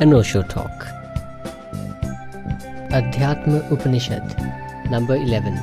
अनोशो talk अध्यात्म उपनिषद number eleven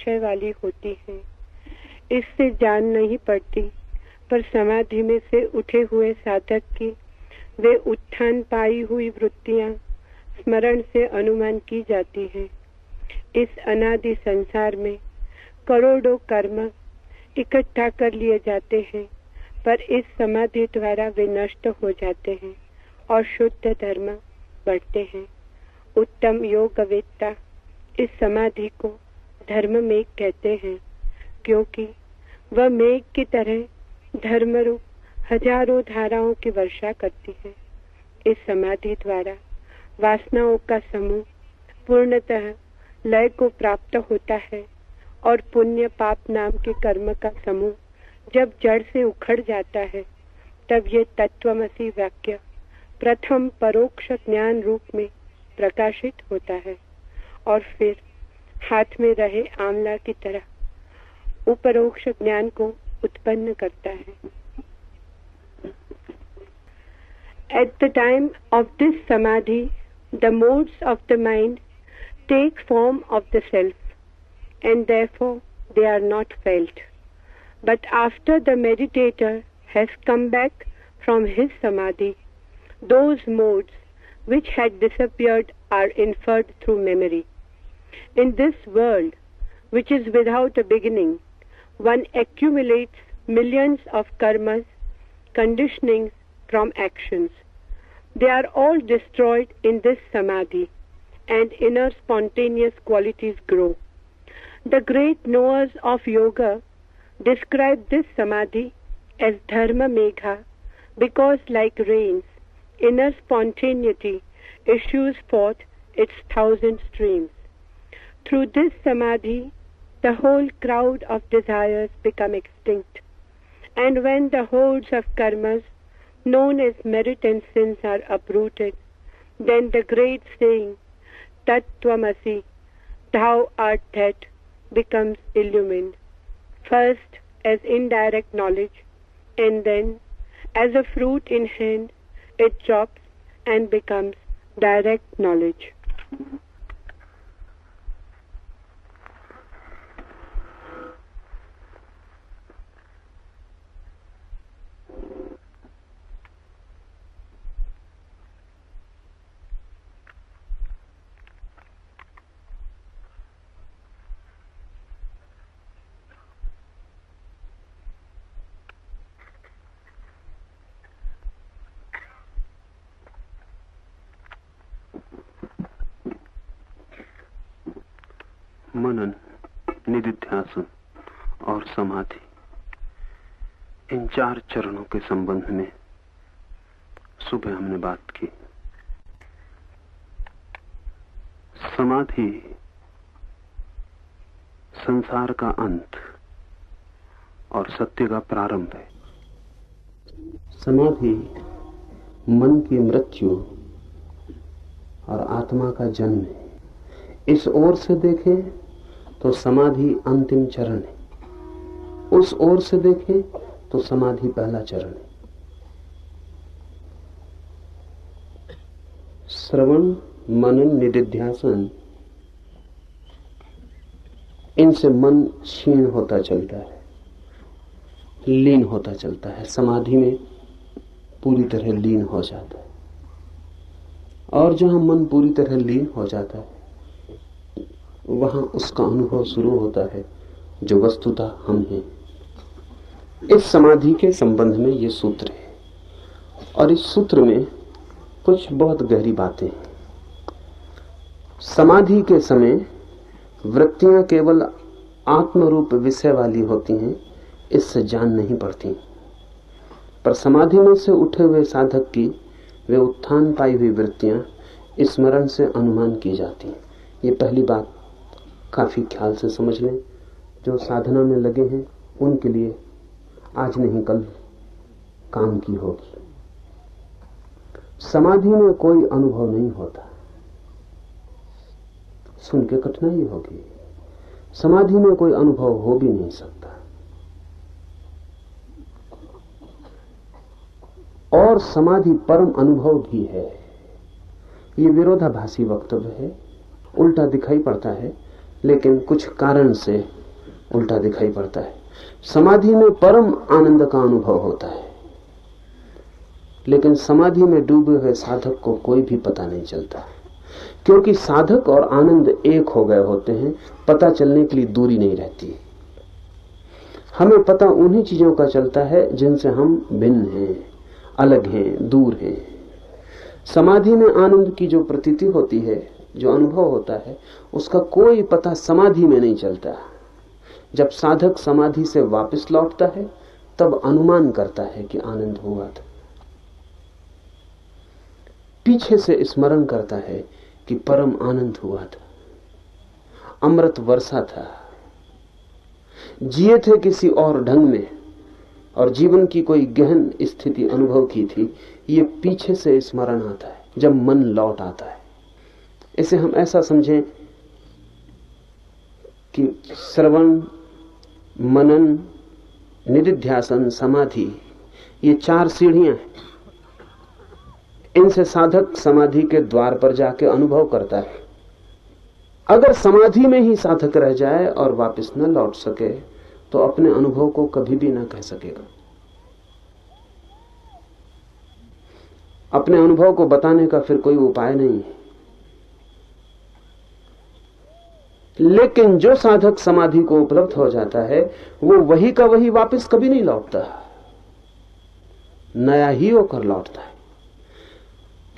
विषय वाली होती है। इससे जान नहीं पड़ती, पर समाधि में से उठे हुए साधक की वे उत्थान पाई हुई वृत्तियाँ स्मरण से अनुमान की जाती हैं। इस अनादि संसार में करोड़ों कर्म इकट्ठा कर लिए जाते हैं, पर इस समाधि द्वारा वे नष्ट हो जाते हैं और शुद्ध धर्म बढ़ते हैं। उत्तम योग योगवेत्ता इस समाधि को धर्म मेघ कहते हैं, क्योंकि वह मेघ की तरह धर्म रूप हज़ारों धाराओं की वर्षा करती है। इस समाधि द्वारा वासनाओं का समूह पूर्णतः लय को प्राप्त होता है और पुण्य पाप नाम के कर्म का समूह जब जड़ से उखड़ जाता है, तब ये तत्वमसी वाक्य प्रथम परोक्ष ज्ञान रूप में प्रकाशित होता है और फिर हाथ में रहे आंवला की तरह। उपरोक्ष ज्ञान को उत्पन्न करता है। At the time of this samadhi the modes of the mind take form of the self and therefore they are not felt but after the meditator has come back from his samadhi those modes which had disappeared are inferred through memory In this world, which is without a beginning, one accumulates millions of karmas, conditionings from actions. They are all destroyed in this samadhi, and inner spontaneous qualities grow. The great knowers of yoga describe this samadhi as dharma megha because, like rains, inner spontaneity issues forth its thousand streams. Through this samadhi, the whole crowd of desires become extinct. And when the hordes of karmas, known as merit and sins, are uprooted, then the great saying, Tat Tvamasi, thou art that, becomes illumined. First as indirect knowledge, and then as a fruit in hand, it drops and becomes direct knowledge. मनन, निधिध्यासन और समाधि। इन चार चरणों के संबंध में सुबह हमने बात की। समाधि संसार का अंत और सत्य का प्रारंभ है। समाधि मन की मृत्यु और आत्मा का जन्म है। इस ओर से देखें तो समाधि अंतिम चरण है। उस ओर से देखें तो समाधि पहला चरण है। श्रवण, मनन निधिध्यासन इनसे मन क्षीण होता चलता है, लीन होता चलता है। समाधि में पूरी तरह लीन हो जाता है। और जहाँ मन पूरी तरह लीन हो जाता है वहाँ उसका अनुभव शुरू होता है, जो वस्तुतः हम हैं। इस समाधि के संबंध में ये सूत्र है। और इस सूत्र में कुछ बहुत गहरी बातें हैं। समाधि के समय वृत्तियाँ केवल आत्मरूप विषय वाली होती हैं, इससे जान नहीं पड़ती। पर समाधि में से उठे हुए साधक की वे उत्थान पाई हुई वृत्तियाँ स्मरण से अनुमान की जाती हैं। ये पहली बात काफ़ी ख्याल से समझ लें। जो साधना में लगे हैं, उनके लिए आज नहीं, कल काम की होगी। समाधि में कोई अनुभव नहीं होता। सुन के कठिनाई होगी। समाधि में कोई अनुभव हो भी नहीं सकता। और समाधि परम अनुभव भी है। ये विरोधाभासी वक्तव्य है। उल्टा दिखाई पड़ता है। लेकिन कुछ कारण से उल्टा दिखाई पड़ता है। समाधि में परम आनंद का अनुभव होता है। लेकिन समाधि में डूबे हुए साधक को कोई भी पता नहीं चलता। क्योंकि साधक और आनंद एक हो गए होते हैं, पता चलने के लिए दूरी नहीं रहती हमें पता उन्हीं चीज़ों का चलता है जिनसे हम भिन्न हैं, अलग हैं, दूर हैं। समाधि में आनंद की जो प्रतीति होती है जो अनुभव होता है, उसका कोई पता समाधि में नहीं चलता। जब साधक समाधि से वापस लौटता है, तब अनुमान करता है कि आनंद हुआ था। पीछे से स्मरण करता है कि परम आनंद हुआ था। अमृत वर्षा था। जिए थे किसी और ढंग में, और जीवन की कोई गहन स्थिति अनुभव की थी, ये पीछे से स्मरण आता है, जब मन लौट आता है। इसे हम ऐसा समझें कि श्रवण, मनन, निधिध्यासन, समाधि, ये चार सीढ़ियाँ हैं। इनसे साधक समाधि के द्वार पर जाके अनुभव करता है। अगर समाधि में ही साधक रह जाए और वापस न लौट सके तो अपने अनुभव को कभी भी ना कह सकेगा। अपने अनुभव को बताने का फिर कोई उपाय नहीं है। लेकिन जो साधक समाधि को उपलब्ध हो जाता है, वो वही का वही वापस कभी नहीं लौटता। नया ही होकर लौटता है।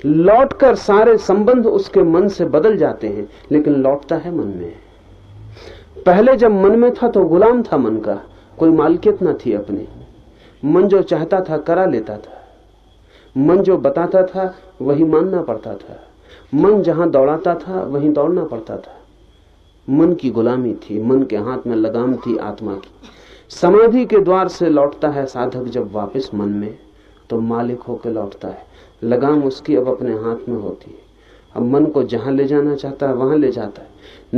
लौटकर सारे संबंध उसके मन से बदल जाते हैं, लेकिन लौटता है मन में। पहले जब मन में था तो गुलाम था मन का, कोई मालकियत ना थी अपनी। मन जो चाहता था, करा लेता था। मन जो बताता था, वही मानना पड़ता था। मन जहाँ दौड़ाता था, वहीं दौड़ना पड़ता था। मन की गुलामी थी, मन के हाथ में लगाम थी आत्मा की। समाधि के द्वार से लौटता है साधक जब वापस मन में तो मालिक होकर लौटता है। लगाम उसकी अब अपने हाथ में होती है। अब मन को जहाँ ले जाना चाहता है, वहाँ ले जाता है।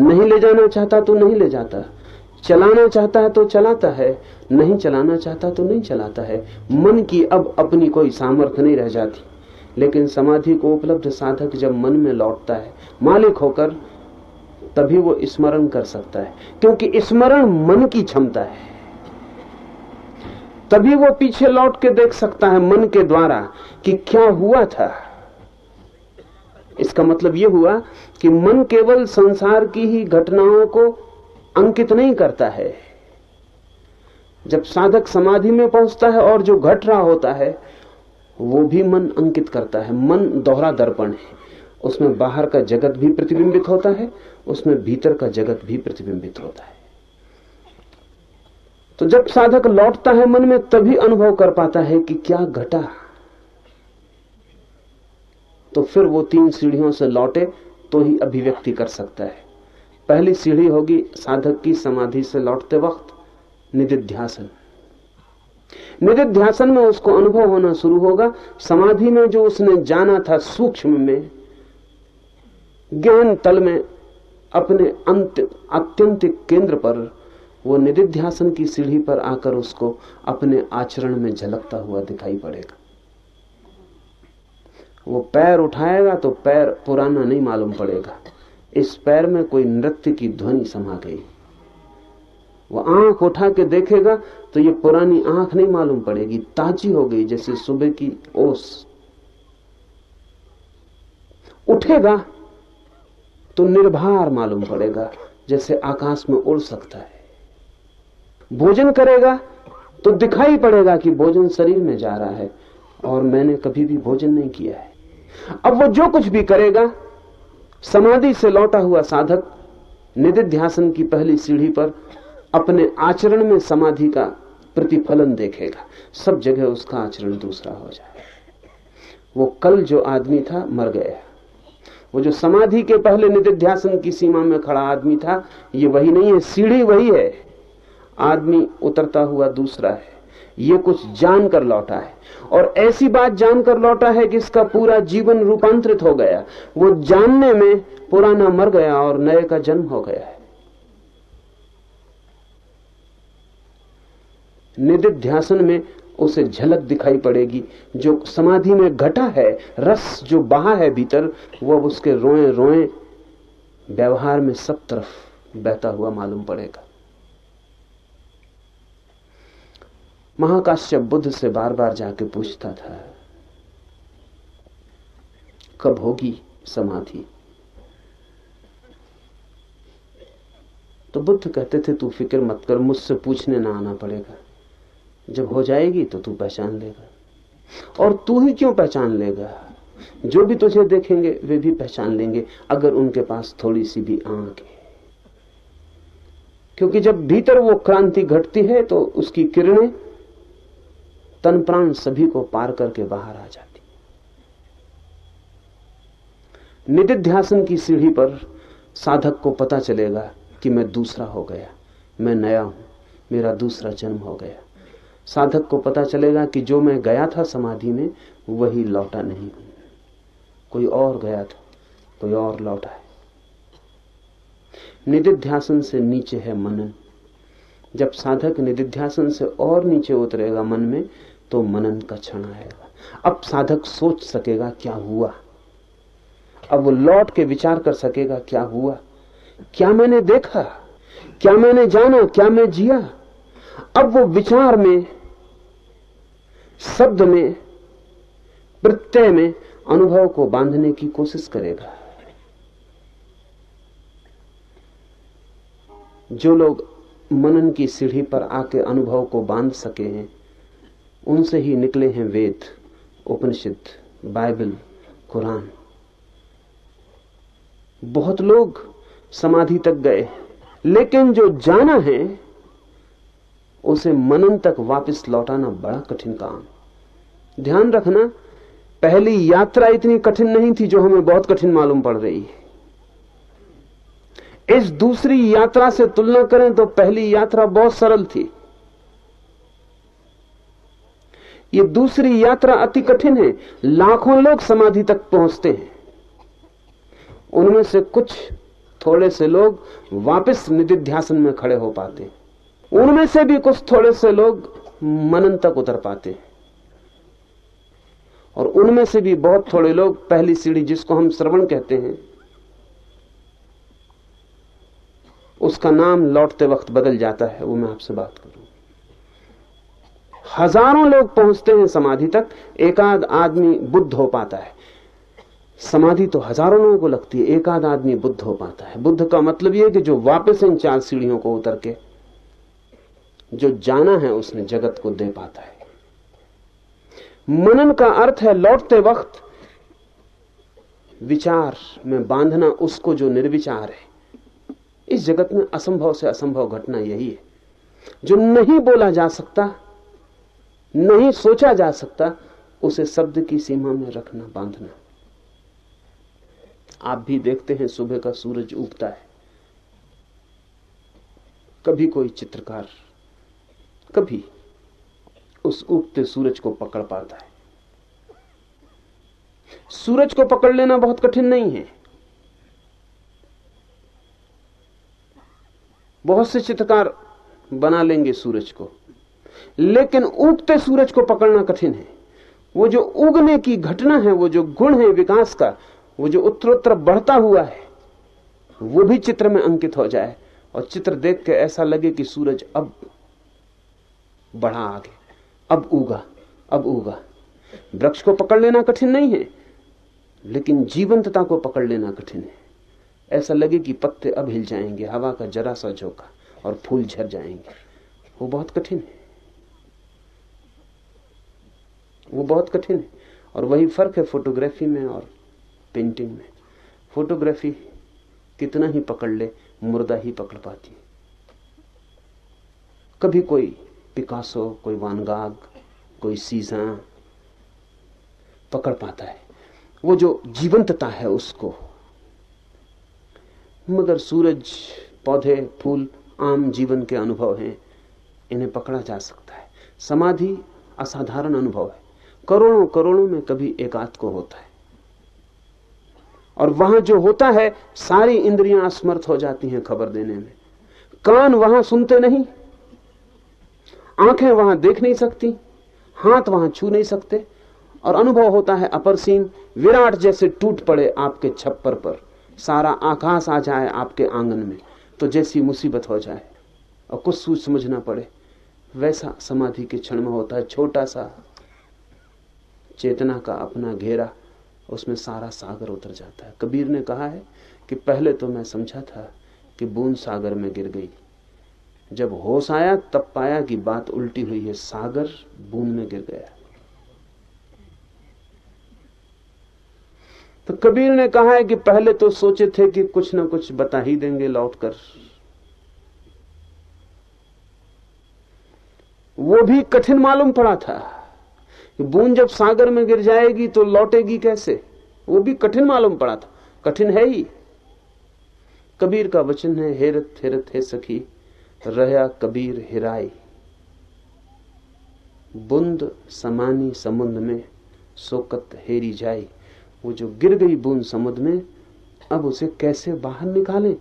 नहीं ले जाना चाहता तो नहीं ले जाता। चलाना चाहता है तो चलाता है, नहीं चलाना चाहता तो नहीं चलाता है। मन की अब अपनी कोई सामर्थ्य नहीं रह जाती। लेकिन समाधि को उपलब्ध साधक जब मन में लौटता है, मालिक होकर तभी वो स्मरण कर सकता है, क्योंकि स्मरण मन की क्षमता है। तभी वो पीछे लौट के देख सकता है मन के द्वारा कि क्या हुआ था। इसका मतलब यह हुआ कि मन केवल संसार की ही घटनाओं को अंकित नहीं करता है। जब साधक समाधि में पहुँचता है और जो घट रहा होता है, वो भी मन अंकित करता है। मन दोहरा दर्पण है। उसमें बाहर का जगत भी प्रतिबिंबित होता है उसमें भीतर का जगत भी प्रतिबिंबित होता है। तो जब साधक लौटता है मन में, तभी अनुभव कर पाता है कि क्या घटा। तो फिर वो तीन सीढ़ियों से लौटे तो ही अभिव्यक्ति कर सकता है। पहली सीढ़ी होगी साधक की समाधि से लौटते वक्त, निधिध्यासन। निधिध्यासन में उसको अनुभव होना शुरू होगा। समाधि में जो उसने जाना था, सूक्ष्म में, ज्ञान तल में अपने अंत अत्यंतिक केंद्र पर, वो निधिध्यासन की सीढ़ी पर आकर उसको अपने आचरण में झलकता हुआ दिखाई पड़ेगा। वो पैर उठाएगा तो पैर पुराना नहीं मालूम पड़ेगा। इस पैर में कोई नृत्य की ध्वनि समा गई। वो आँख उठा के देखेगा तो ये पुरानी आँख नहीं मालूम पड़ेगी। ताजी हो गई जैसे सुबह की ओस। उठेगा तो निर्भर मालूम पड़ेगा जैसे आकाश में उड़ सकता है। भोजन करेगा तो दिखाई पड़ेगा कि भोजन शरीर में जा रहा है और मैंने कभी भी भोजन नहीं किया है। अब वो जो कुछ भी करेगा, समाधि से लौटा हुआ साधक निधिध्यासन की पहली सीढ़ी पर अपने आचरण में समाधि का प्रतिफलन देखेगा। सब जगह उसका आचरण दूसरा हो जाए। वो कल जो आदमी था, मर गया। वो जो समाधि के पहले निधिध्यासन की सीमा में खड़ा आदमी था, ये वही नहीं है, सीढ़ी वही है। आदमी उतरता हुआ दूसरा है। ये कुछ जानकर लौटा है। और ऐसी बात जानकर लौटा है कि इसका पूरा जीवन रूपांतरित हो गया। वो जानने में पुराना मर गया और नए का जन्म हो गया है। निधिध्यासन में उसे झलक दिखाई पड़ेगी। जो समाधि में घटा है, रस जो बहा है भीतर वह उसके रोए रोए व्यवहार में सब तरफ़ बहता हुआ मालूम पड़ेगा। महाकाश्यप बुद्ध से बार बार जाके पूछता था, कब होगी समाधि? तो बुद्ध कहते थे, तू फ़िक्र मत कर, मुझसे पूछने ना आना पड़ेगा। जब हो जाएगी तो तू पहचान लेगा। और तू ही क्यों पहचान लेगा? जो भी तुझे देखेंगे, वे भी पहचान लेंगे, अगर उनके पास थोड़ी सी भी आँख है। क्योंकि जब भीतर वो क्रांति घटती है तो उसकी किरणें तन प्राण सभी को पार करके बाहर आ जाती। निधिध्यासन की सीढ़ी पर साधक को पता चलेगा कि मैं दूसरा हो गया, मैं नया हूँ, मेरा दूसरा जन्म हो गया। साधक को पता चलेगा कि जो मैं गया था समाधि में, वही लौटा नहीं कोई और गया था, कोई और लौटा है। निधिध्यासन से नीचे है मनन जब साधक निधिध्यासन से और नीचे उतरेगा मन में तो मनन का क्षण आएगा। अब साधक सोच सकेगा, क्या हुआ? अब वो लौट के विचार कर सकेगा, क्या हुआ? क्या मैंने देखा? क्या मैंने जाना? क्या मैं जिया? अब वो विचार में, शब्द में, प्रत्यय में अनुभव को बांधने की कोशिश करेगा। जो लोग मनन की सीढ़ी पर आके अनुभव को बाँध सके हैं, उनसे ही निकले हैं वेद, उपनिषद, बाइबल, कुरान। बहुत लोग समाधि तक गए, लेकिन जो जाना है उसे मनन तक वापस लौटाना बड़ा कठिन काम। ध्यान रखना, पहली यात्रा इतनी कठिन नहीं थी जो हमें बहुत कठिन मालूम पड़ रही है। इस दूसरी यात्रा से तुलना करें तो पहली यात्रा बहुत सरल थी। ये दूसरी यात्रा अति कठिन है, लाखों लोग समाधि तक पहुँचते हैं। उनमें से कुछ, थोड़े से लोग वापस निधिध्यासन में खड़े हो पाते उनमें से भी कुछ थोड़े से लोग मनन तक उतर पाते हैं। और उनमें से भी बहुत थोड़े लोग पहली सीढ़ी जिसको हम श्रवण कहते हैं, उसका नाम लौटते वक्त बदल जाता है, वो मैं आपसे बात करूँ। हज़ारों लोग पहुँचते हैं समाधि तक, एकाध आदमी बुद्ध हो पाता है। समाधि तो हज़ारों लोगों को लगती है, एकाध आदमी बुद्ध हो पाता है। बुद्ध का मतलब यह कि जो वापस इन चार सीढ़ियों को उतर के जो जाना है उसने जगत को दे पाता है। मनन का अर्थ है लौटते वक्त विचार में बांधना उसको जो निर्विचार है। इस जगत में असंभव से असंभव घटना यही है। जो नहीं बोला जा सकता, नहीं सोचा जा सकता, उसे शब्द की सीमा में रखना, बांधना। आप भी देखते हैं सुबह का सूरज उगता है। कभी कोई चित्रकार कभी उस उगते सूरज को पकड़ पाता है। सूरज को पकड़ लेना बहुत कठिन नहीं है। बहुत से चित्रकार बना लेंगे सूरज को, लेकिन उगते सूरज को पकड़ना कठिन है। वो जो उगने की घटना है, वो जो गुण है विकास का, वो जो उत्तरोत्तर बढ़ता हुआ है, वो भी चित्र में अंकित हो जाए। और चित्र देख के ऐसा लगे कि सूरज अब बढ़ा आगे। अब उगा अब उगा वृक्ष को पकड़ लेना कठिन नहीं है, लेकिन जीवंतता को पकड़ लेना कठिन है। ऐसा लगे कि पत्ते अब हिल जाएँगे, हवा का जरा सा झोंका और फूल झर जाएँगे। वो बहुत कठिन है। वो बहुत कठिन है। और वही फ़र्क है फोटोग्राफी में और पेंटिंग में। फोटोग्राफी कितना ही पकड़ ले, मुर्दा ही पकड़ पाती। है कभी कोई पिकासो, कोई वानगाग, कोई सीजा पकड़ पाता है। वो जो जीवंतता है उसको। मगर सूरज, पौधे, फूल आम जीवन के अनुभव हैं, इन्हें पकड़ा जा सकता है। समाधि असाधारण अनुभव है। करोड़ों करोड़ों में कभी एकांत को होता है। और वहाँ जो होता है, सारी इंद्रियाँ असमर्थ हो जाती हैं खबर देने में। कान वहाँ सुनते नहीं। आँखें वहाँ देख नहीं सकती, हाथ वहाँ छू नहीं सकते, और अनुभव होता है अपरसीम विराट जैसे टूट पड़े आपके छप्पर पर। सारा आकाश आ जाए आपके आँगन में तो जैसी मुसीबत हो जाए, और कुछ सूझ समझ ना पड़े, वैसा समाधि के क्षण में होता है छोटा सा चेतना का अपना घेरा, उसमें सारा सागर उतर जाता है। कबीर ने कहा है कि पहले तो मैं समझा था कि बूंद सागर में गिर गई। जब होश आया, तब पाया कि बात उल्टी हुई है, सागर बूंद में गिर गया। तो कबीर ने कहा है कि पहले तो सोचे थे कि कुछ ना कुछ बता ही देंगे लौटकर। वो भी कठिन मालूम पड़ा था बूंद जब सागर में गिर जाएगी तो लौटेगी कैसे? वो भी कठिन मालूम पड़ा था। कठिन है ही। कबीर का वचन है, हेरत हेरत, है सखी। रहा कबीर हिराई। बुंद समानी समुद्र में सोकत हेरी जाई। वो जो गिर गई बूंद समुद्र में, अब उसे कैसे बाहर निकालें?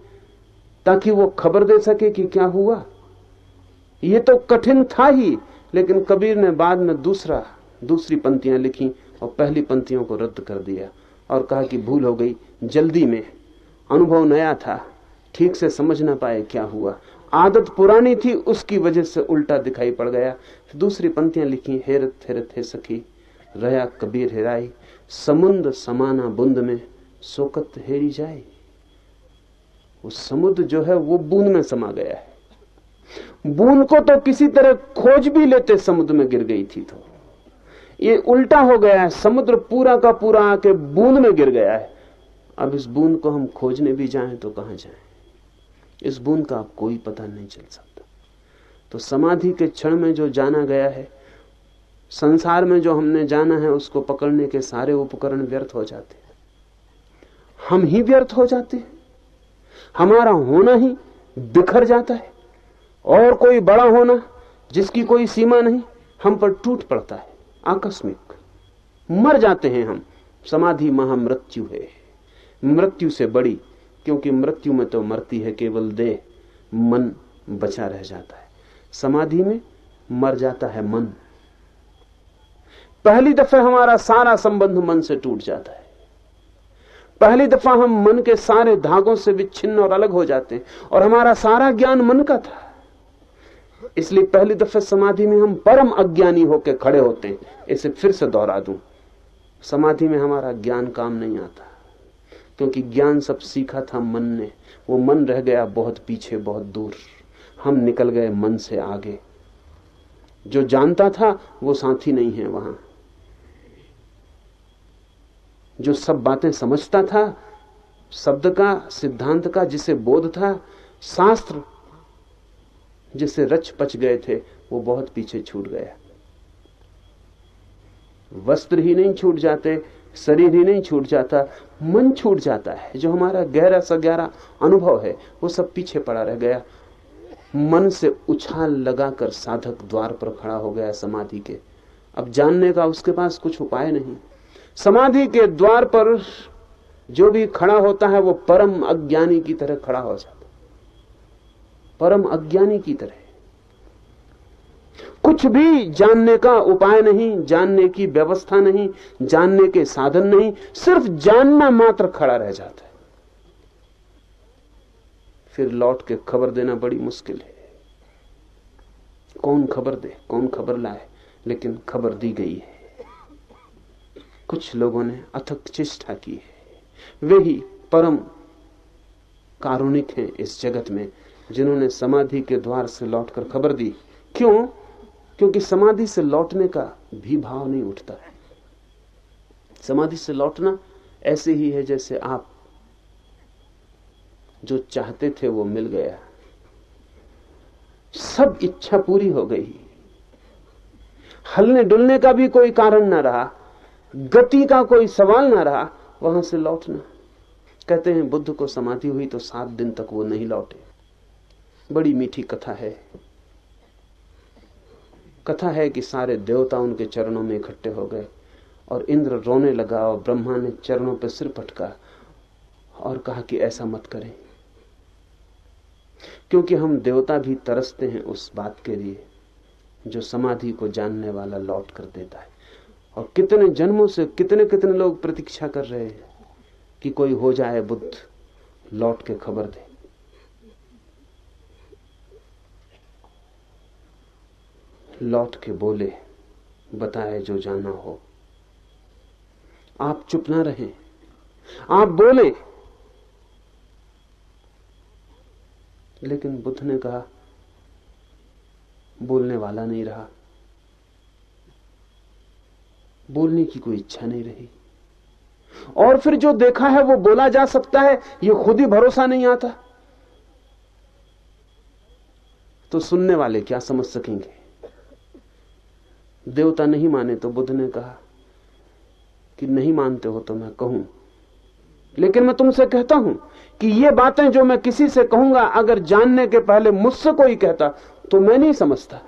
ताकि वो खबर दे सके कि क्या हुआ। ये तो कठिन था ही, लेकिन कबीर ने बाद में दूसरा, दूसरी पंक्तियाँ लिखी और पहली पंक्तियों को रद्द कर दिया और कहा कि भूल हो गई जल्दी में। अनुभव नया था, ठीक से समझ ना पाए क्या हुआ। आदत पुरानी थी, उसकी वजह से उल्टा दिखाई पड़ गया। दूसरी पंक्तियाँ लिखी, हेरत हेरत, हे सखी, रया कबीर हेराई समुद्र समाना बुंद में सोकत हेरी जाए वो समुद्र जो है, वो बूंद में समा गया है। बूंद को तो किसी तरह खोज भी लेते समुद्र में गिर गई थी तो। ये उल्टा हो गया है, समुद्र पूरा का पूरा आके बूंद में गिर गया है। अब इस बूंद को हम खोजने भी जाएँ तो कहाँ जाएँ? इस बूंद का अब कोई पता नहीं चल सकता। तो समाधि के क्षण में जो जाना गया है, संसार में जो हमने जाना है, उसको पकड़ने के सारे उपकरण व्यर्थ हो जाते हैं। हम ही व्यर्थ हो जाते हैं। हमारा होना ही बिखर जाता है। और कोई बड़ा होना, जिसकी कोई सीमा नहीं, हम पर टूट पड़ता है। आकस्मिक। मर जाते हैं हम। समाधि महामृत्यु है। मृत्यु से बड़ी क्योंकि मृत्यु में तो मरती है, केवल देह, मन बचा रह जाता है। समाधि में मर जाता है मन। पहली दफे हमारा सारा संबंध मन से टूट जाता है। पहली दफ़ा हम मन के सारे धागों से विच्छिन्न और अलग हो जाते हैं, और हमारा सारा ज्ञान मन का था। इसलिए पहली दफे समाधि में हम परम अज्ञानी होकर खड़े होते हैं। इसे फिर से दोहरा दूँ। समाधि में हमारा ज्ञान काम नहीं आता। क्योंकि ज्ञान सब सीखा था मन ने। वो मन रह गया बहुत पीछे, बहुत दूर। हम निकल गए मन से आगे। जो जानता था, वो साथी नहीं है वहाँ। जो सब बातें समझता था, शब्द का, सिद्धांत का, जिसे बोध था, शास्त्र जिसे रच पच गए थे, वो बहुत पीछे छूट गया। वस्त्र ही नहीं छूट जाते शरीर ही नहीं छूट जाता, मन छूट जाता है। जो हमारा गहरा सा गहरा अनुभव है, वो सब पीछे पड़ा रह गया। मन से उछाल लगाकर साधक द्वार पर खड़ा हो गया समाधि के। अब जानने का उसके पास कुछ उपाय नहीं। समाधि के द्वार पर जो भी खड़ा होता है, वो परम अज्ञानी की तरह खड़ा हो जाता परम अज्ञानी की तरह। कुछ भी जानने का उपाय नहीं, जानने की व्यवस्था नहीं, जानने के साधन नहीं, सिर्फ़ जानना मात्र खड़ा रह जाता है। फिर लौट के खबर देना बड़ी मुश्किल है। कौन खबर दे, कौन खबर लाए, लेकिन खबर दी गई है। कुछ लोगों ने अथक चेष्टा की है। वे ही परम कारुणिक हैं इस जगत में, जिन्होंने समाधि के द्वार से लौटकर खबर दी। क्यों? क्योंकि समाधि से लौटने का भी भाव नहीं उठता। है समाधि से लौटना ऐसे ही है जैसे आप जो चाहते थे वो मिल गया। सब इच्छा पूरी हो गई। हलने डुलने का भी कोई कारण ना रहा, गति का कोई सवाल ना रहा, वहाँ से लौटना। कहते हैं, बुद्ध को समाधि हुई तो सात दिन तक वो नहीं लौटे। बड़ी मीठी कथा है। कथा है कि सारे देवता उनके चरणों में इकट्ठे हो गए और इंद्र रोने लगा और ब्रह्मा ने चरणों पर सिर पटका और कहा कि ऐसा मत करें। क्योंकि हम देवता भी तरसते हैं उस बात के लिए जो समाधि को जानने वाला लौट कर देता है। और कितने जन्मों से कितने कितने लोग प्रतीक्षा कर रहे हैं कि कोई हो जाए बुद्ध, लौट के खबर दे। लौट के बोले, बताए जो जाना हो। आप चुप ना रहे। आप बोले। लेकिन बुद्ध ने कहा, बोलने वाला नहीं रहा। बोलने की कोई इच्छा नहीं रही। और फिर जो देखा है, वो बोला जा सकता है, ये खुद ही भरोसा नहीं आता। तो सुनने वाले क्या समझ सकेंगे? देवता नहीं माने तो बुद्ध ने कहा कि नहीं मानते हो तो मैं कहूँ। लेकिन मैं तुमसे कहता हूँ कि ये बातें जो मैं किसी से कहूँगा, अगर जानने के पहले मुझसे कोई कहता तो मैं नहीं समझता।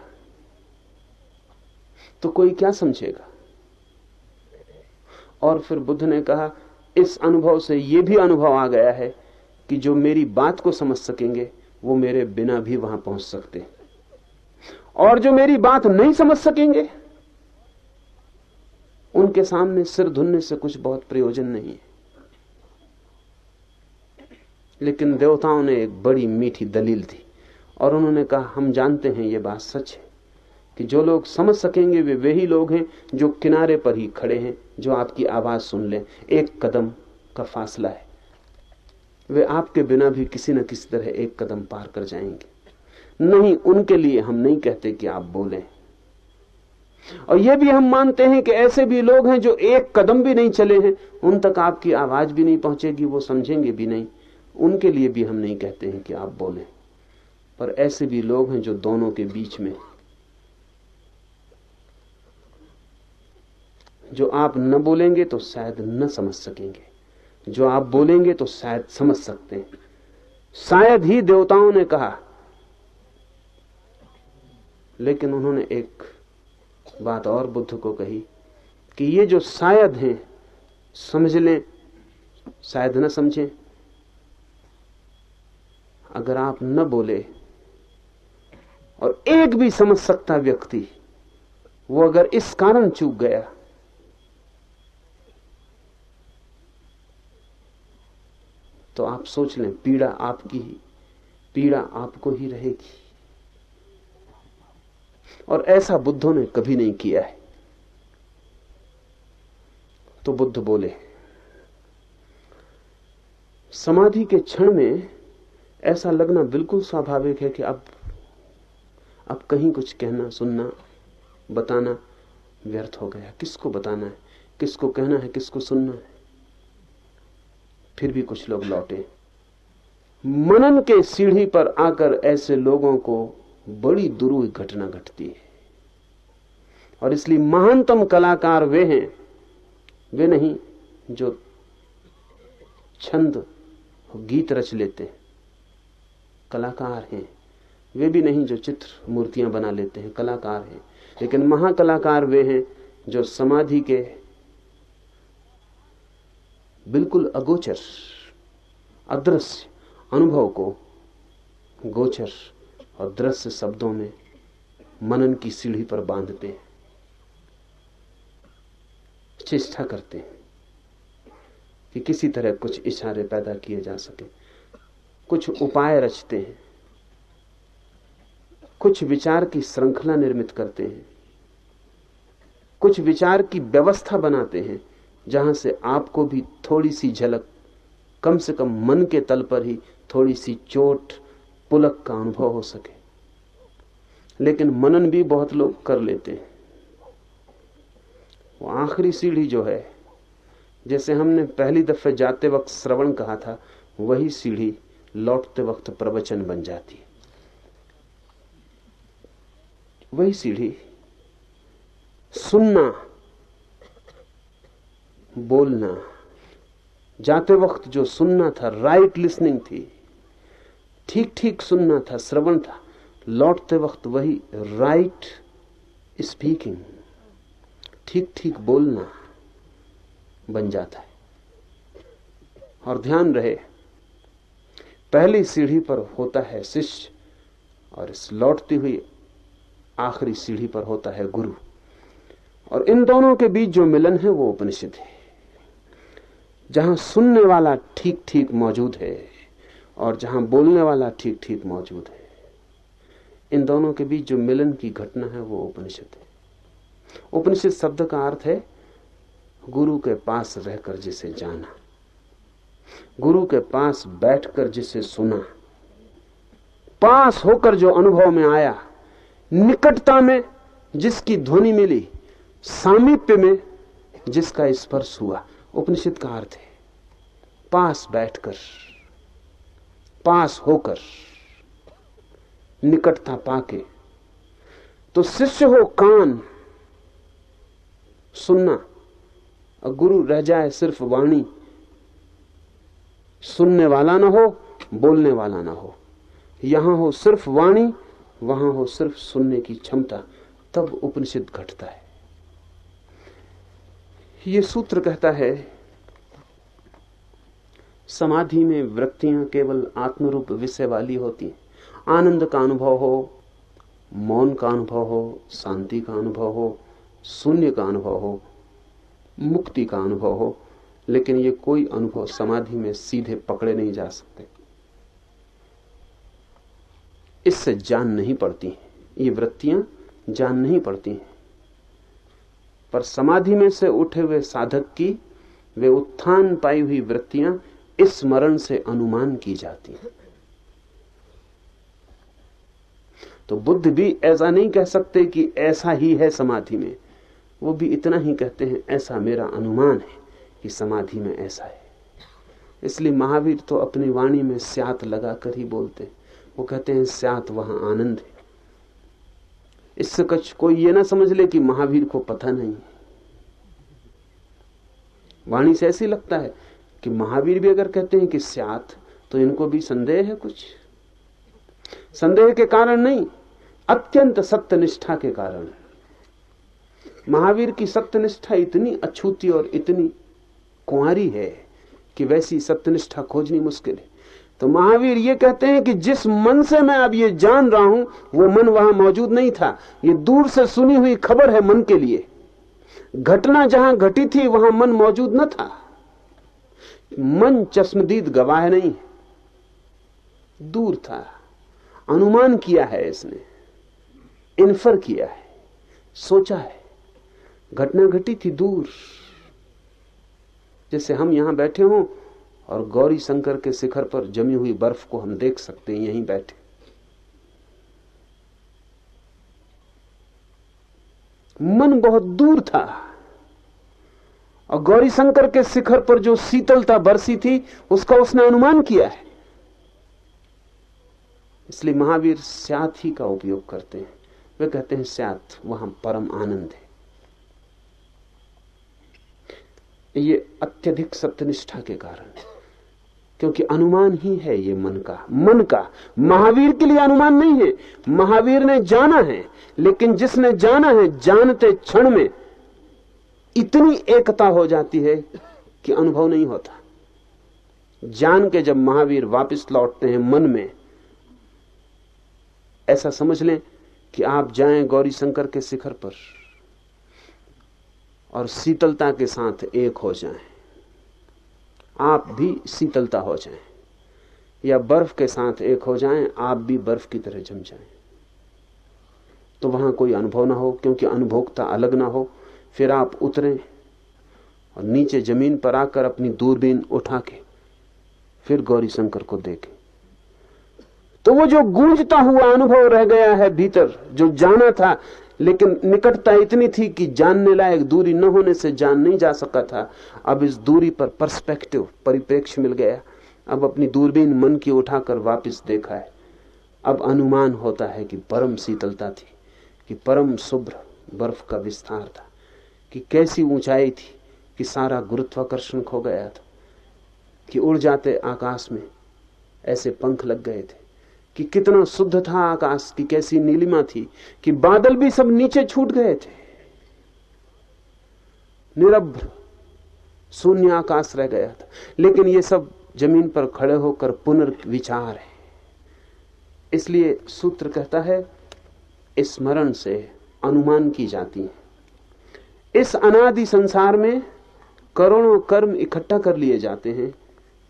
तो कोई क्या समझेगा? और फिर बुद्ध ने कहा, इस अनुभव से यह भी अनुभव आ गया है कि जो मेरी बात को समझ सकेंगे, वो मेरे बिना भी वहाँ पहुँच सकते। और जो मेरी बात नहीं समझ सकेंगे उनके सामने सिर धुनने से कुछ बहुत प्रयोजन नहीं है। लेकिन देवताओं ने एक बड़ी मीठी दलील दी और उन्होंने कहा, हम जानते हैं ये बात सच है कि जो लोग समझ सकेंगे वे वही लोग हैं जो किनारे पर ही खड़े हैं, जो आपकी आवाज़ सुन लें। एक कदम का फासला है। वे आपके बिना भी किसी न किसी तरह एक कदम पार कर जाएँगे। नहीं, उनके लिए हम नहीं कहते कि आप बोलें। और यह भी हम मानते हैं कि ऐसे भी लोग हैं जो एक कदम भी नहीं चले हैं। उन तक आपकी आवाज़ भी नहीं पहुंचेगी, वो समझेंगे भी नहीं। उनके लिए भी हम नहीं कहते हैं कि आप बोले। पर ऐसे भी लोग हैं जो दोनों के बीच में, जो आप न बोलेंगे तो शायद न समझ सकेंगे। जो आप बोलेंगे तो शायद समझ सकते हैं। शायद ही देवताओं ने कहा, लेकिन उन्होंने एक बात और बुद्ध को कही कि ये जो शायद हैं, समझ लें, शायद न समझें। अगर आप न बोले और एक भी समझ सकता व्यक्ति, वो अगर इस कारण चूक गया तो आप सोच लें, पीड़ा आपकी ही, पीड़ा आपको ही रहेगी। और ऐसा बुद्धों ने कभी नहीं किया है। तो बुद्ध बोले, समाधि के क्षण में ऐसा लगना बिल्कुल स्वाभाविक है कि अब अब कहीं कुछ कहना, सुनना, बताना व्यर्थ हो गया। किसको बताना है? किसको कहना है? किसको सुनना है? फिर भी कुछ लोग लौटे। मनन के सीढ़ी पर आकर ऐसे लोगों को बड़ी दुरूह घटना घटती है। और इसलिए महानतम कलाकार वे हैं, वे नहीं, जो छंद गीत रच लेते हैं। कलाकार हैं, वे भी नहीं, जो चित्र मूर्तियाँ बना लेते हैं, कलाकार हैं। लेकिन महाकलाकार वे हैं, जो समाधि के बिल्कुल अगोचर, अदृश्य अनुभव को गोचर और दृश्य शब्दों में मनन की सीढ़ी पर बांधते हैं। चेष्टा करते हैं कि किसी तरह कुछ इशारे पैदा किए जा सके। कुछ उपाय रचते हैं। कुछ विचार की श्रृंखला निर्मित करते हैं। कुछ विचार की व्यवस्था बनाते हैं, जहाँ से आपको भी थोड़ी सी झलक, कम से कम मन के तल पर ही थोड़ी सी चोट पुलक का अनुभव हो सके। लेकिन मनन भी बहुत लोग कर लेते हैं। वो आखिरी सीढ़ी जो है, जैसे हमने पहली दफे जाते वक्त श्रवण कहा था, वही सीढ़ी लौटते वक्त प्रवचन बन जाती वही सीढ़ी सुनना, बोलना। जाते वक्त जो सुनना था राइट लिसनिंग थी ठीक ठीक सुनना था, श्रवण था। लौटते वक्त वही राइट स्पीकिंग ठीक ठीक बोलना बन जाता है। और ध्यान रहे, पहली सीढ़ी पर होता है शिष्य और इस लौटती हुई आखिरी सीढ़ी पर होता है गुरु। और इन दोनों के बीच जो मिलन है वो उपनिषद है, जहाँ सुनने वाला ठीक ठीक मौजूद है। और जहाँ बोलने वाला ठीक ठीक मौजूद है। इन दोनों के बीच जो मिलन की घटना है, वो उपनिषद है। उपनिषद शब्द का अर्थ है, गुरु के पास रहकर जिसे जाना, गुरु के पास बैठकर जिसे सुना, पास होकर जो अनुभव में आया, निकटता में जिसकी ध्वनि मिली, सामीप्य में जिसका स्पर्श हुआ। उपनिषद का अर्थ है, पास बैठकर पास होकर निकटता पाके तो शिष्य हो कान सुनना, और गुरु रह जाए सिर्फ़ वाणी। सुनने वाला ना हो, बोलने वाला ना हो। यहाँ हो सिर्फ़ वाणी, वहाँ हो सिर्फ़ सुनने की क्षमता, तब उपनिषद घटता है। ये सूत्र कहता है समाधि में वृत्तियाँ केवल आत्मरूप विषय वाली होती हैं। आनंद का अनुभव हो, मौन का अनुभव हो, शांति का अनुभव हो, शून्य का अनुभव हो, मुक्ति का अनुभव हो, लेकिन ये कोई अनुभव समाधि में सीधे पकड़े नहीं जा सकते। इससे जान नहीं पड़ती ये वृत्तियाँ जान नहीं पड़ती हैं। पर समाधि में से उठे हुए साधक की वे उत्थान पाई हुई वृत्तियाँ स्मरण से अनुमान की जाती है। तो बुद्ध भी ऐसा नहीं कह सकते कि ऐसा ही है समाधि में। वो भी इतना ही कहते हैं, ऐसा मेरा अनुमान है कि समाधि में ऐसा है। इसलिए महावीर तो अपनी वाणी में स्यात लगाकर ही बोलते वो कहते हैं, स्यात वहाँ आनंद है। इससे कुछ कोई ये ना समझ ले कि महावीर को पता नहीं है। वाणी से ऐसी लगता है कि महावीर भी अगर कहते हैं कि स्यात तो इनको भी संदेह है कुछ? संदेह के कारण नहीं, अत्यंत सत्यनिष्ठा के कारण महावीर की सत्यनिष्ठा इतनी अछूती और इतनी कुंवारी है कि वैसी सत्यनिष्ठा खोजनी मुश्किल है। तो महावीर ये कहते हैं कि जिस मन से मैं अब ये जान रहा हूँ, वो मन वहाँ मौजूद नहीं था। ये दूर से सुनी हुई खबर है मन के लिए। घटना जहाँ घटी थी, वहाँ मन मौजूद न था। मन चश्मदीद गवाह नहीं दूर था। अनुमान किया है इसने। इन्फर किया है। सोचा है। घटना घटी थी दूर। जैसे हम यहाँ बैठे हों और गौरी शंकर के शिखर पर जमी हुई बर्फ़ को हम देख सकते हैं, यहीं बैठे। मन बहुत दूर था। और गौरी शंकर के शिखर पर जो शीतलता बरसी थी, उसका उसने अनुमान किया है। इसलिए महावीर स्यात ही का उपयोग करते हैं। वे कहते हैं स्यात वहाँ परम आनंद है। ये अत्यधिक सत्यनिष्ठा के कारण, क्योंकि अनुमान ही है ये मन का। मन का। महावीर के लिए अनुमान नहीं है। महावीर ने जाना है, लेकिन जिसने जाना है, जानते क्षण में इतनी एकता हो जाती है कि अनुभव नहीं होता। जान के जब महावीर वापस लौटते हैं मन में, ऐसा समझ लें कि आप जाएँ गौरी शंकर के शिखर पर और शीतलता के साथ एक हो जाएँ। आप भी शीतलता हो जाएँ या बर्फ़ के साथ एक हो जाएँ, आप भी बर्फ़ की तरह जम जाएँ। तो वहाँ कोई अनुभव ना हो, क्योंकि अनुभोक्ता अलग ना हो। फिर आप उतरें और नीचे ज़मीन पर आकर अपनी दूरबीन उठा के फिर गौरी शंकर को देखें। तो वो जो गूंजता हुआ अनुभव रह गया है भीतर, जो जाना था, लेकिन निकटता इतनी थी कि जानने लायक दूरी न होने से जान नहीं जा सका था, अब इस दूरी पर पर्सपेक्टिव परिप्रेक्ष्य मिल गया। अब अपनी दूरबीन मन की उठाकर वापस देखा है। अब अनुमान होता है कि परम शीतलता थी, कि परम शुभ्र बर्फ़ का विस्तार था। कि कैसी ऊंचाई थी कि सारा गुरुत्वाकर्षण खो गया था, कि उड़ जाते आकाश में ऐसे पंख लग गए थे, कि कितना शुद्ध था आकाश, की कैसी नीलिमा थी, कि बादल भी सब नीचे छूट गए थे। निरभ्र शून्य आकाश रह गया था। लेकिन ये सब ज़मीन पर खड़े होकर पुनर्विचार है। इसलिए सूत्र कहता है, स्मरण से अनुमान की जाती है। इस अनादि संसार में करोड़ों कर्म इकट्ठा कर लिए जाते हैं,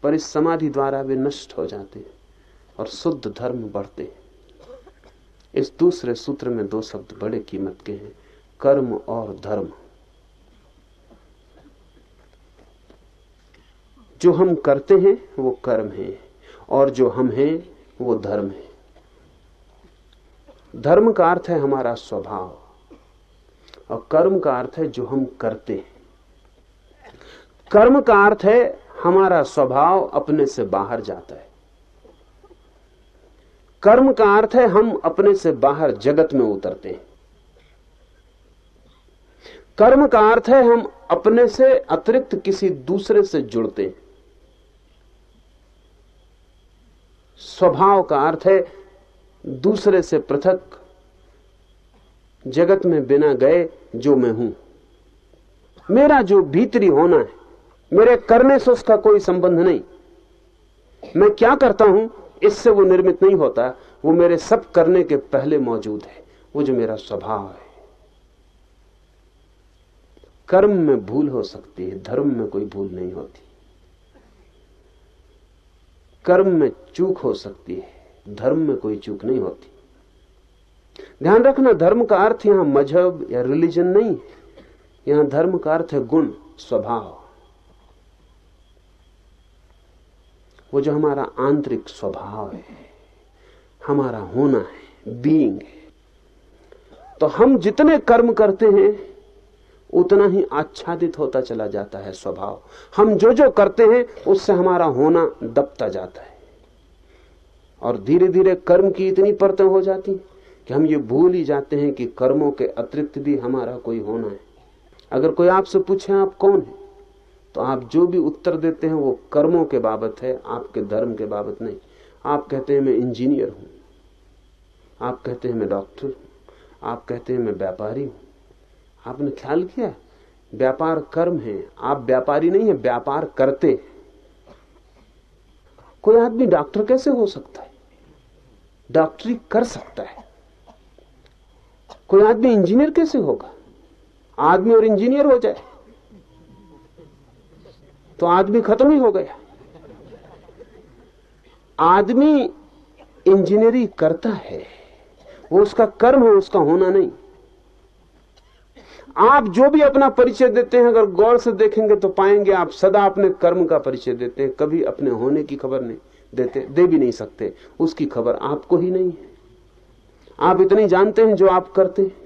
पर इस समाधि द्वारा वे नष्ट हो जाते हैं और शुद्ध धर्म बढ़ते हैं। इस दूसरे सूत्र में दो शब्द बड़े कीमत के हैं, कर्म और धर्म। जो हम करते हैं, वो कर्म है, और जो हम हैं, वो धर्म है। धर्म का अर्थ है हमारा स्वभाव। और कर्म का अर्थ है जो हम करते हैं। कर्म का अर्थ है हमारा स्वभाव अपने से बाहर जाता है। कर्म का अर्थ है हम अपने से बाहर जगत में उतरते हैं। कर्म का अर्थ है हम अपने से अतिरिक्त किसी दूसरे से जुड़ते हैं। स्वभाव का अर्थ है दूसरे से पृथक जगत में बिना गए जो मैं हूँ। मेरा जो भीतरी होना है, मेरे करने से उसका कोई संबंध नहीं। मैं क्या करता हूँ, इससे वो निर्मित नहीं होता। वो मेरे सब करने के पहले मौजूद है। वो जो मेरा स्वभाव है। कर्म में भूल हो सकती है, धर्म में कोई भूल नहीं होती। कर्म में चूक हो सकती है, धर्म में कोई चूक नहीं होती। ध्यान रखना, धर्म का अर्थ यहाँ मज़हब या रिलीजन नहीं यहाँ धर्म का अर्थ है गुण, स्वभाव। वो जो हमारा आंतरिक स्वभाव है, हमारा होना है बीइंग है। तो हम जितने कर्म करते हैं, उतना ही आच्छादित होता चला जाता है स्वभाव। हम जो जो करते हैं, उससे हमारा होना दबता जाता है। और धीरे धीरे कर्म की इतनी परतें हो जाती कि हम ये भूल ही जाते हैं कि कर्मों के अतिरिक्त भी हमारा कोई होना है। अगर कोई आपसे पूछे, आप कौन है? तो आप जो भी उत्तर देते हैं, वो कर्मों के बाबत है, आपके धर्म के बाबत नहीं। आप कहते हैं, मैं इंजीनियर हूँ। आप कहते हैं, मैं डॉक्टर हूँ। आप कहते हैं, मैं व्यापारी हूँ। आपने ख्याल किया? व्यापार कर्म है। आप व्यापारी नहीं है, व्यापार करते कोई आदमी डॉक्टर कैसे हो सकता है? डॉक्टरी कर सकता है। कोई आदमी इंजीनियर कैसे होगा? आदमी और इंजीनियर हो जाए। तो आदमी खत्म ही हो गया। आदमी इंजीनियरिंग करता है, वो उसका कर्म है, उसका होना नहीं। आप जो भी अपना परिचय देते हैं, अगर गौर से देखेंगे तो पाएँगे आप सदा अपने कर्म का परिचय देते हैं, कभी अपने होने की खबर नहीं देते, दे भी नहीं सकते, उसकी खबर आपको ही नहीं है। आप इतनी जानते हैं जो आप करते हैं।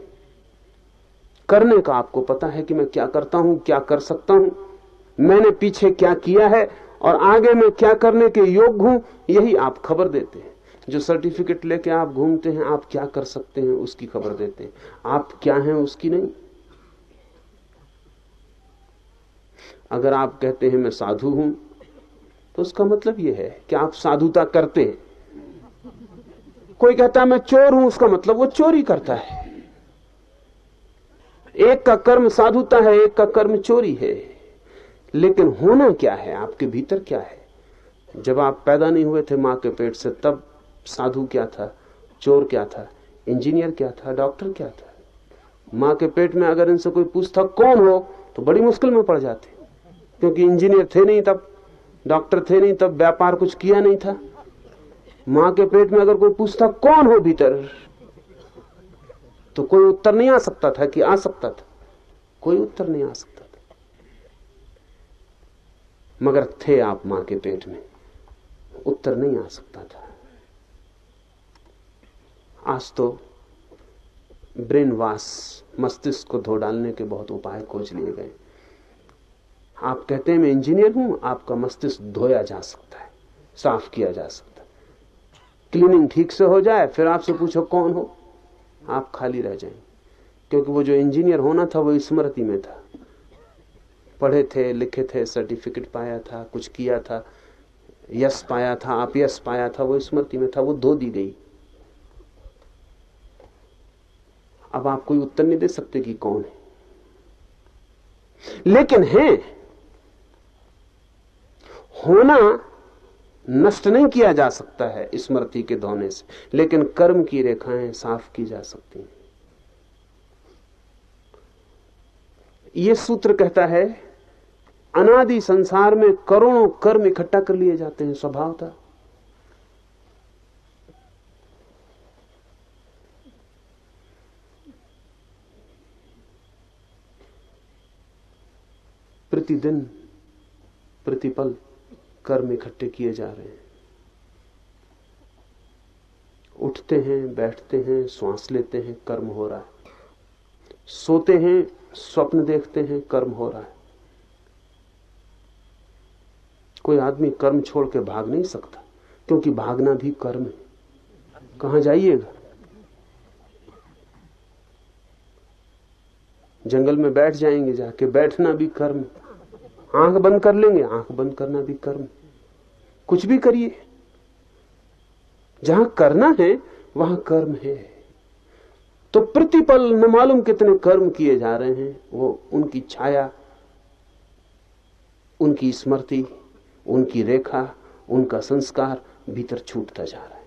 करने का आपको पता है कि मैं क्या करता हूँ, क्या कर सकता हूँ। मैंने पीछे क्या किया है और आगे मैं क्या करने के योग्य हूँ, यही आप खबर देते हैं। जो सर्टिफिकेट लेके आप घूमते हैं, आप क्या कर सकते हैं उसकी खबर देते हैं। आप क्या हैं उसकी नहीं। अगर आप कहते हैं मैं साधु हूँ तो उसका मतलब यह है कि आप साधुता करते हैं। कोई कहता है, मैं चोर हूँ, उसका मतलब वो चोरी करता है। एक का कर्म साधुता है, एक का कर्म चोरी है। लेकिन होना क्या है? आपके भीतर क्या है? जब आप पैदा नहीं हुए थे माँ के पेट से, तब साधु क्या था? चोर क्या था? इंजीनियर क्या था? डॉक्टर क्या था? माँ के पेट में अगर इनसे कोई पूछता, कौन हो? तो बड़ी मुश्किल में पड़ जाते। क्योंकि इंजीनियर थे नहीं तब, डॉक्टर थे नहीं तब, व्यापार कुछ किया नहीं था। माँ के पेट में अगर कोई पूछता कौन हो भीतर तो कोई उत्तर नहीं आ सकता था कि आ सकता था। कोई उत्तर नहीं आ सकता था। मगर थे आप माँ के पेट में, उत्तर नहीं आ सकता था। आज तो ब्रेन वाश मस्तिष्क को धो डालने के बहुत उपाय खोज लिए गए। आप कहते हैं, मैं इंजीनियर हूँ, आपका मस्तिष्क धोया जा सकता है, साफ़ किया जा सकता है। क्लीनिंग ठीक से हो जाए, फिर आपसे पूछो कौन हो? आप खाली रह जाएँगे क्योंकि वो जो इंजीनियर होना था, वो स्मृति में था। पढ़े थे, लिखे थे, सर्टिफिकेट पाया था, कुछ किया था यश पाया था, आप यश पाया था, वो स्मृति में था, वो धो दी गई। अब आप कोई उत्तर नहीं दे सकते कि कौन है। लेकिन है, होना नष्ट नहीं किया जा सकता है स्मृति के धोने से, लेकिन कर्म की रेखाएँ साफ़ की जा सकती हैं। यह सूत्र कहता है, अनादि संसार में करोड़ों कर्म इकट्ठा कर लिए जाते हैं स्वभावता प्रतिदिन प्रतिपल कर्म इकट्ठे किए जा रहे हैं। उठते हैं, बैठते हैं, श्वास लेते हैं, कर्म हो रहा है। सोते हैं, स्वप्न देखते हैं, कर्म हो रहा है। कोई आदमी कर्म छोड़ के भाग नहीं सकता, क्योंकि भागना भी कर्म है। कहाँ जाइएगा जंगल में बैठ जाएँगे, जाके बैठना भी कर्म आँख बंद कर लेंगे, आँख बंद करना भी कर्म कुछ भी करिए। जहाँ करना है, वहाँ कर्म है। तो प्रतिपल न मालूम कितने कर्म किए जा रहे हैं, वो उनकी छाया, उनकी स्मृति, उनकी रेखा, उनका संस्कार भीतर छूटता जा रहा है।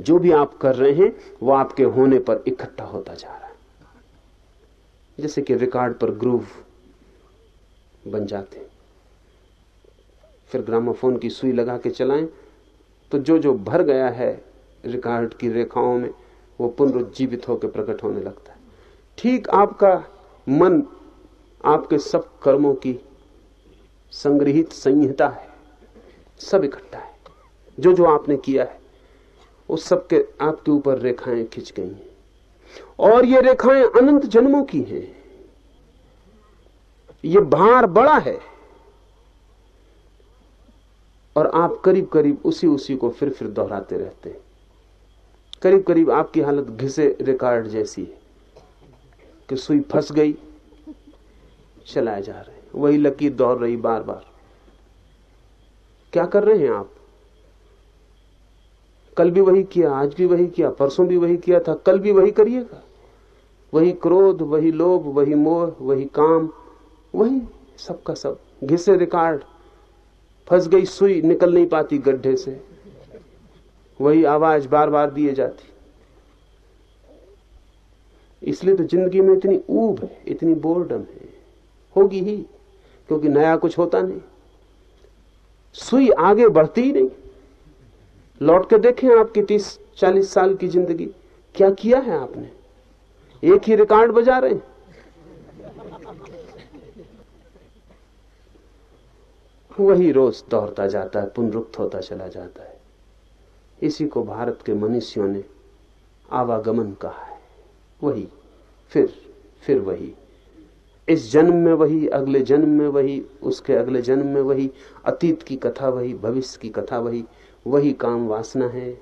जो भी आप कर रहे हैं, वो आपके होने पर इकट्ठा होता जा रहा है। जैसे कि रिकॉर्ड पर ग्रूव बन जाते फिर ग्रामोफोन की सुई लगा के चलाएँ। तो जो जो भर गया है रिकॉर्ड की रेखाओं में, वो पुनरुज्जीवित होकर प्रकट होने लगता है। ठीक आपका मन आपके सब कर्मों की संग्रहित संहिता है, सब इकट्ठा है। जो जो आपने किया है उस सब के आपके ऊपर रेखाएँ खिंच गई हैं। और ये रेखाएँ अनंत जन्मों की हैं। ये भार बड़ा है। और आप करीब करीब उसी उसी को फिर फिर दोहराते रहते हैं। करीब करीब आपकी हालत घिसे रिकॉर्ड जैसी है कि सुई फंस गई, चलाए जा रहे वही लकीर दौड़ रही बार बार क्या कर रहे हैं आप? कल भी वही किया, आज भी वही किया, परसों भी वही किया था, कल भी वही करिएगा। वही क्रोध, वही लोभ, वही मोह, वही काम, वही सबका सब घिसे रिकॉर्ड। फंस गई, सुई निकल नहीं पाती गड्ढे से। वही आवाज़ बार बार दिए जाती। इसलिए तो ज़िंदगी में इतनी ऊब है, इतनी बोर्डम है। होगी ही, क्योंकि नया कुछ होता नहीं। सुई आगे बढ़ती ही नहीं। लौट के देखें आपकी तीस चालीस साल की ज़िंदगी। क्या किया है आपने? एक ही रिकॉर्ड बजा रहे हैं। वही रोज दौड़ता जाता है, पुनरुक्त होता चला जाता है। इसी को भारत के मनुष्यों ने आवागमन कहा है। वही, फिर फिर वही। इस जन्म में वही, अगले जन्म में वही, उसके अगले जन्म में वही, अतीत की कथा वही, भविष्य की कथा वही वही काम वासना है,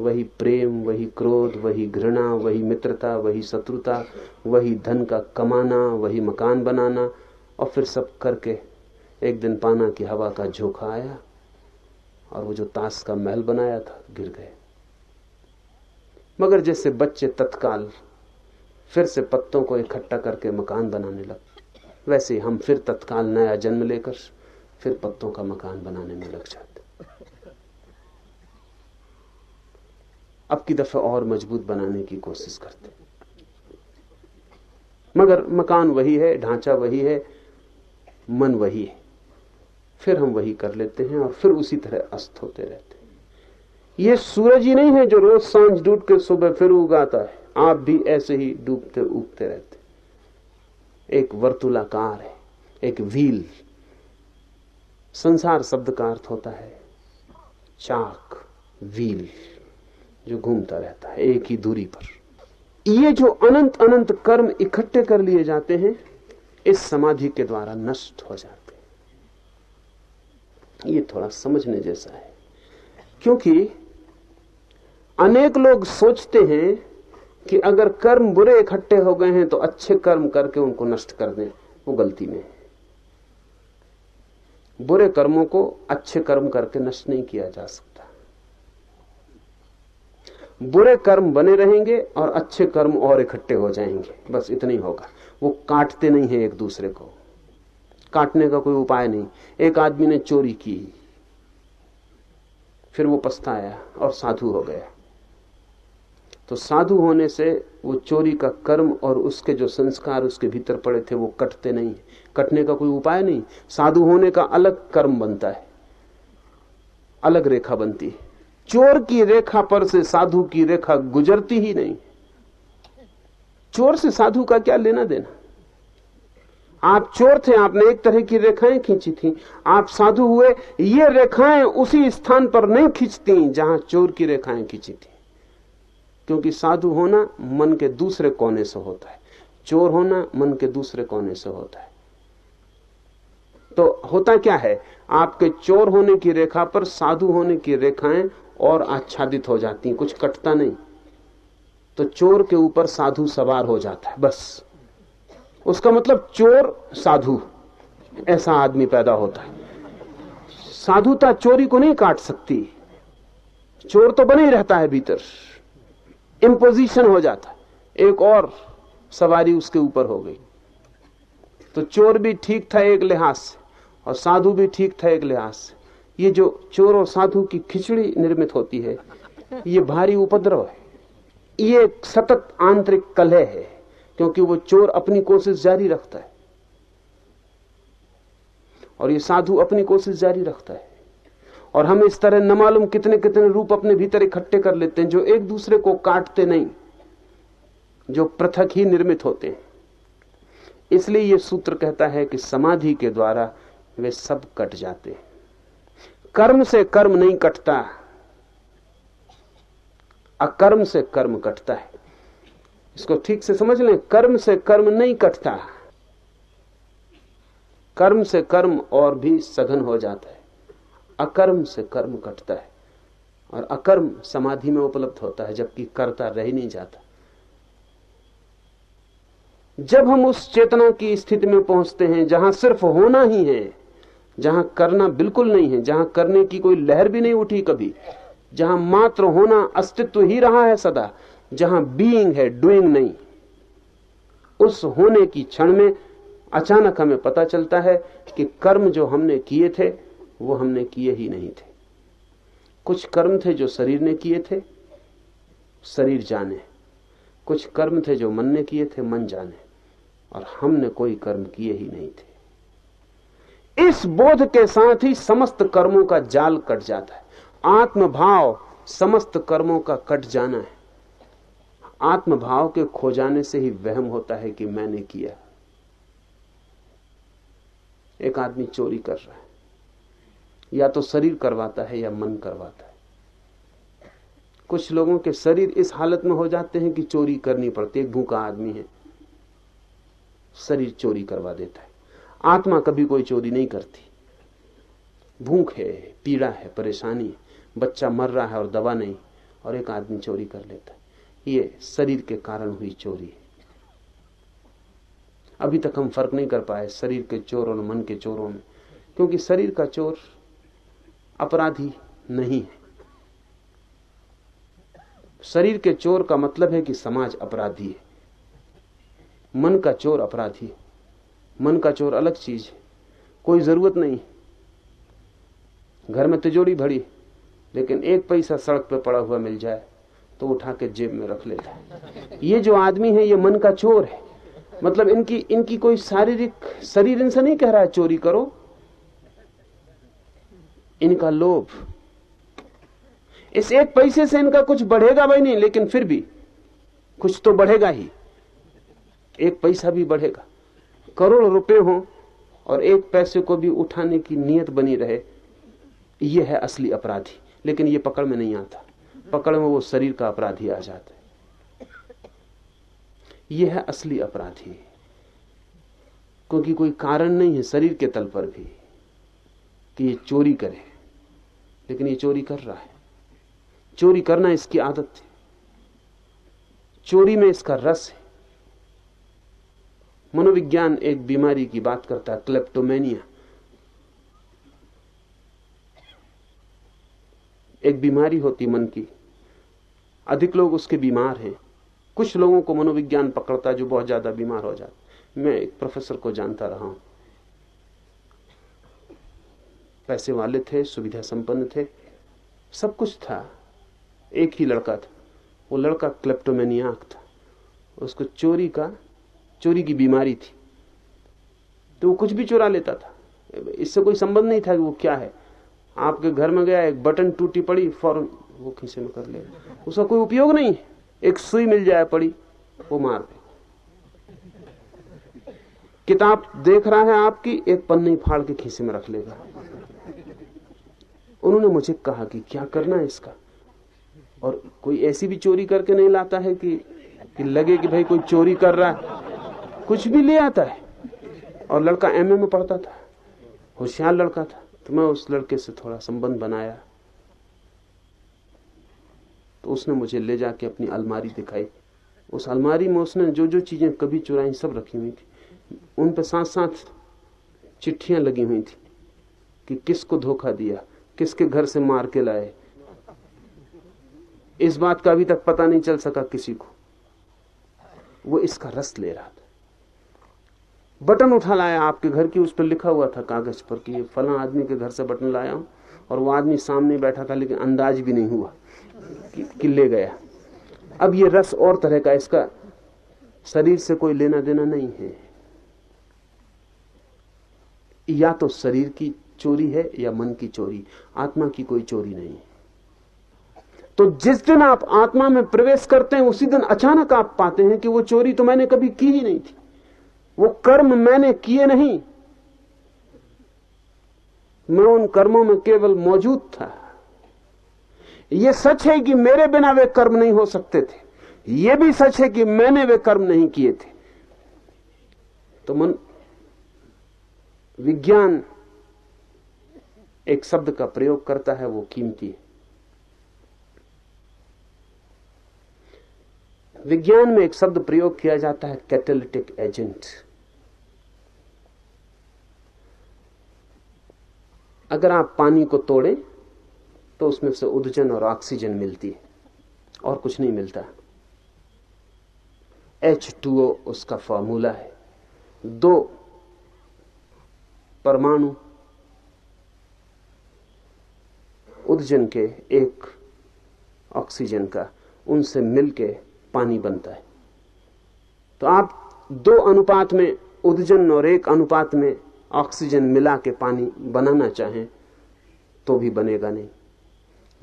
वही प्रेम, वही क्रोध, वही घृणा, वही मित्रता, वही शत्रुता, वही धन का कमाना, वही मकान बनाना, और फिर सब करके एक दिन पाना की हवा का झोंका आया और वो जो ताश का महल बनाया था, गिर गए। मगर जैसे बच्चे तत्काल फिर से पत्तों को इकट्ठा करके मकान बनाने लग, वैसे हम फिर तत्काल नया जन्म लेकर फिर पत्तों का मकान बनाने में लग जाते। अब की दफे और मज़बूत बनाने की कोशिश करते। मगर मकान वही है, ढांचा वही है, मन वही है। फिर हम वही कर लेते हैं और फिर उसी तरह अस्त होते रहते हैं। ये सूरज ही नहीं है जो रोज साँझ डूब के सुबह फिर उगाता है। आप भी ऐसे ही डूबते उगते रहते एक वर्तुलाकार है, एक व्हील। संसार शब्द का अर्थ होता है चाक, व्हील, जो घूमता रहता है एक ही दूरी पर। ये जो अनंत अनंत कर्म इकट्ठे कर लिए जाते हैं, इस समाधि के द्वारा नष्ट हो जाते ये थोड़ा समझने जैसा है। क्योंकि अनेक लोग सोचते हैं कि अगर कर्म बुरे इकट्ठे हो गए हैं तो अच्छे कर्म करके उनको नष्ट कर दें, वो गलती में बुरे कर्मों को अच्छे कर्म करके नष्ट नहीं किया जा सकता। बुरे कर्म बने रहेंगे और अच्छे कर्म और इकट्ठे हो जाएँगे। बस इतना ही होगा। वो काटते नहीं है एक दूसरे को। काटने का कोई उपाय नहीं। एक आदमी ने चोरी की। फिर वो पछताया और साधु हो गया। तो साधु होने से वो चोरी का कर्म और उसके जो संस्कार उसके भीतर पड़े थे, वो कटते नहीं कटने का कोई उपाय नहीं। साधु होने का अलग कर्म बनता है। अलग रेखा बनती है। चोर की रेखा पर से साधु की रेखा गुजरती ही नहीं। चोर से साधु का क्या लेना देना? आप चोर थे, आपने एक तरह की रेखाएँ खींची थी। आप साधु हुए, ये रेखाएँ उसी स्थान पर नहीं खींचती जहाँ चोर की रेखाएँ खींची थी। क्योंकि साधु होना मन के दूसरे कोने से होता है। चोर होना मन के दूसरे कोने से होता है। तो होता क्या है? आपके चोर होने की रेखा पर साधु होने की रेखाएँ और आच्छादित हो जाती कुछ कटता नहीं। तो चोर के ऊपर साधु सवार हो जाता है, बस। उसका मतलब चोर साधु, ऐसा आदमी पैदा होता है। साधुता चोरी को नहीं काट सकती। चोर तो बने ही रहता है भीतर। इम्पोजिशन हो जाता है। एक और सवारी उसके ऊपर हो गई। तो चोर भी ठीक था एक लिहाज से, और साधु भी ठीक था एक लिहाज से। ये जो चोर और साधु की खिचड़ी निर्मित होती है, ये भारी उपद्रव है। ये सतत आंतरिक कलह है। क्योंकि वो चोर अपनी कोशिश जारी रखता है। और ये साधु अपनी कोशिश जारी रखता है। और हम इस तरह न मालूम कितने कितने रूप अपने भीतर इकट्ठे कर लेते हैं जो एक दूसरे को काटते नहीं, जो पृथक ही निर्मित होते हैं। इसलिए यह सूत्र कहता है कि समाधि के द्वारा वे सब कट जाते हैं। कर्म से कर्म नहीं कटता, अकर्म से कर्म कटता है। इसको ठीक से समझ लें, कर्म से कर्म नहीं कटता। कर्म से कर्म और भी सघन हो जाता है। अकर्म से कर्म कटता है और अकर्म समाधि में उपलब्ध होता है, जबकि कर्ता रह नहीं जाता। जब हम उस चेतना की स्थिति में पहुँचते हैं, जहाँ सिर्फ़ होना ही है, जहाँ करना बिल्कुल नहीं है, जहाँ करने की कोई लहर भी नहीं उठी कभी, जहाँ मात्र होना अस्तित्व ही रहा है सदा जहाँ बीइंग है डूइंग नहीं। उस होने की क्षण में अचानक हमें पता चलता है कि कर्म जो हमने किए थे, वो हमने किए ही नहीं थे। कुछ कर्म थे जो शरीर ने किए थे, शरीर जाने। कुछ कर्म थे जो मन ने किए थे, मन जाने। और हमने कोई कर्म किए ही नहीं थे। इस बोध के साथ ही समस्त कर्मों का जाल कट जाता है। आत्मभाव समस्त कर्मों का कट जाना है। आत्मभाव के खो जाने से ही वहम होता है कि मैंने किया। एक आदमी चोरी कर रहा है। या तो शरीर करवाता है या मन करवाता है। कुछ लोगों के शरीर इस हालत में हो जाते हैं कि चोरी करनी पड़ती है। भूखा आदमी है। शरीर चोरी करवा देता है। आत्मा कभी कोई चोरी नहीं करती। भूख है, पीड़ा है, परेशानी है। बच्चा मर रहा है और दवा नहीं, और एक आदमी चोरी कर लेता है। ये शरीर के कारण हुई चोरी। है अभी तक हम फ़र्क नहीं कर पाए शरीर के चोर और मन के चोरों में, क्योंकि शरीर का चोर अपराधी नहीं है। शरीर के चोर का मतलब है कि समाज अपराधी है। मन का चोर अपराधी है। मन का चोर अलग चीज़ है। कोई ज़रूरत नहीं घर में तिजोरी भरी, लेकिन एक पैसा सड़क पर पड़ा हुआ मिल जाए। तो उठा के जेब में रख लेता है। ये जो आदमी है, ये मन का चोर है। मतलब इनकी इनकी कोई शारीरिक, शरीर इनसे नहीं कह रहा है, चोरी करो। इनका लोभ। इस एक पैसे से इनका कुछ बढ़ेगा भाई नहीं, लेकिन फिर भी कुछ तो बढ़ेगा ही। एक पैसा भी बढ़ेगा। करोड़ रुपए हो और एक पैसे को भी उठाने की नीयत बनी रहे यह है असली अपराधी। लेकिन यह पकड़ में नहीं आता। पकड़ में वो शरीर का अपराधी आ जाता है। यह है असली अपराधी। क्योंकि कोई कारण नहीं है शरीर के तल पर भी कि ये चोरी करे। लेकिन ये चोरी कर रहा है। चोरी करना इसकी आदत थी चोरी में इसका रस है। मनोविज्ञान एक बीमारी की बात करता है, क्लेप्टोमेनिया। एक बीमारी होती मन की। अधिक लोग उसके बीमार हैं। कुछ लोगों को मनोविज्ञान पकड़ता जो बहुत ज़्यादा बीमार हो जाते मैं एक प्रोफेसर को जानता रहा हूँ। पैसे वाले थे, सुविधा संपन्न थे। सब कुछ था। एक ही लड़का था। वो लड़का क्लेप्टोमेनियाक था। उसको चोरी का, चोरी की बीमारी थी। तो वो कुछ भी चुरा लेता था। इससे कोई संबंध नहीं था कि वो क्या है। आपके घर में गया, एक बटन टूटी पड़ी, फ़ौरन वो खीसे में कर ले। उसका कोई उपयोग नहीं। एक सुई मिल जाए पड़ी वो मार दे। किताब देख रहा है आपकी एक पन्नी फाड़ के खीसे में रख लेगा। उन्होंने मुझे कहा कि क्या करना है इसका? और कोई ऐसी भी चोरी करके नहीं लाता है कि, कि लगे कि भाई कोई चोरी कर रहा है। कुछ भी ले आता है। और लड़का एमए में पढ़ता था। होशियार लड़का था। तो मैं उस लड़के से थोड़ा संबंध बनाया। तो उसने मुझे ले जाके अपनी अलमारी दिखाई। उस अलमारी में उसने जो जो चीज़ें कभी चुराई, सब रखी हुई थी। उन पर साथ साथ चिट्ठियाँ लगी हुई थी कि किसको धोखा दिया, किसके घर से मार के लाए। इस बात का अभी तक पता नहीं चल सका किसी को। वो इसका रस ले रहा था। बटन उठा लाया आपके घर की, उस पर लिखा हुआ था कागज़ पर कि फला आदमी के घर से बटन लाया हूँ, और वो आदमी सामने बैठा था, लेकिन अंदाज भी नहीं हुआ। कि, कि ले गया। अब ये रस और तरह का इसका शरीर से कोई लेना देना नहीं है। या तो शरीर की चोरी है या मन की चोरी आत्मा की कोई चोरी नहीं। तो जिस दिन आप आत्मा में प्रवेश करते हैं उसी दिन अचानक आप पाते हैं कि वो चोरी तो मैंने कभी की ही नहीं थी। वो कर्म मैंने किए नहीं। मैं उन कर्मों में केवल मौजूद था। यह सच है कि मेरे बिना वे कर्म नहीं हो सकते थे। यह भी सच है कि मैंने वे कर्म नहीं किए थे। तो मन, विज्ञान एक शब्द का प्रयोग करता है, वो कीमती है। विज्ञान में एक शब्द प्रयोग किया जाता है कैटेलिटिक एजेंट अगर आप पानी को तोड़ें तो उसमें से उदजन और ऑक्सीजन मिलती है, और कुछ नहीं मिलता। H2O उसका फॉर्मूला है। दो परमाणु उदजन के एक ऑक्सीजन का, उनसे मिलके पानी बनता है। तो आप दो अनुपात में उदजन और एक अनुपात में ऑक्सीजन मिला के पानी बनाना चाहें तो भी बनेगा नहीं।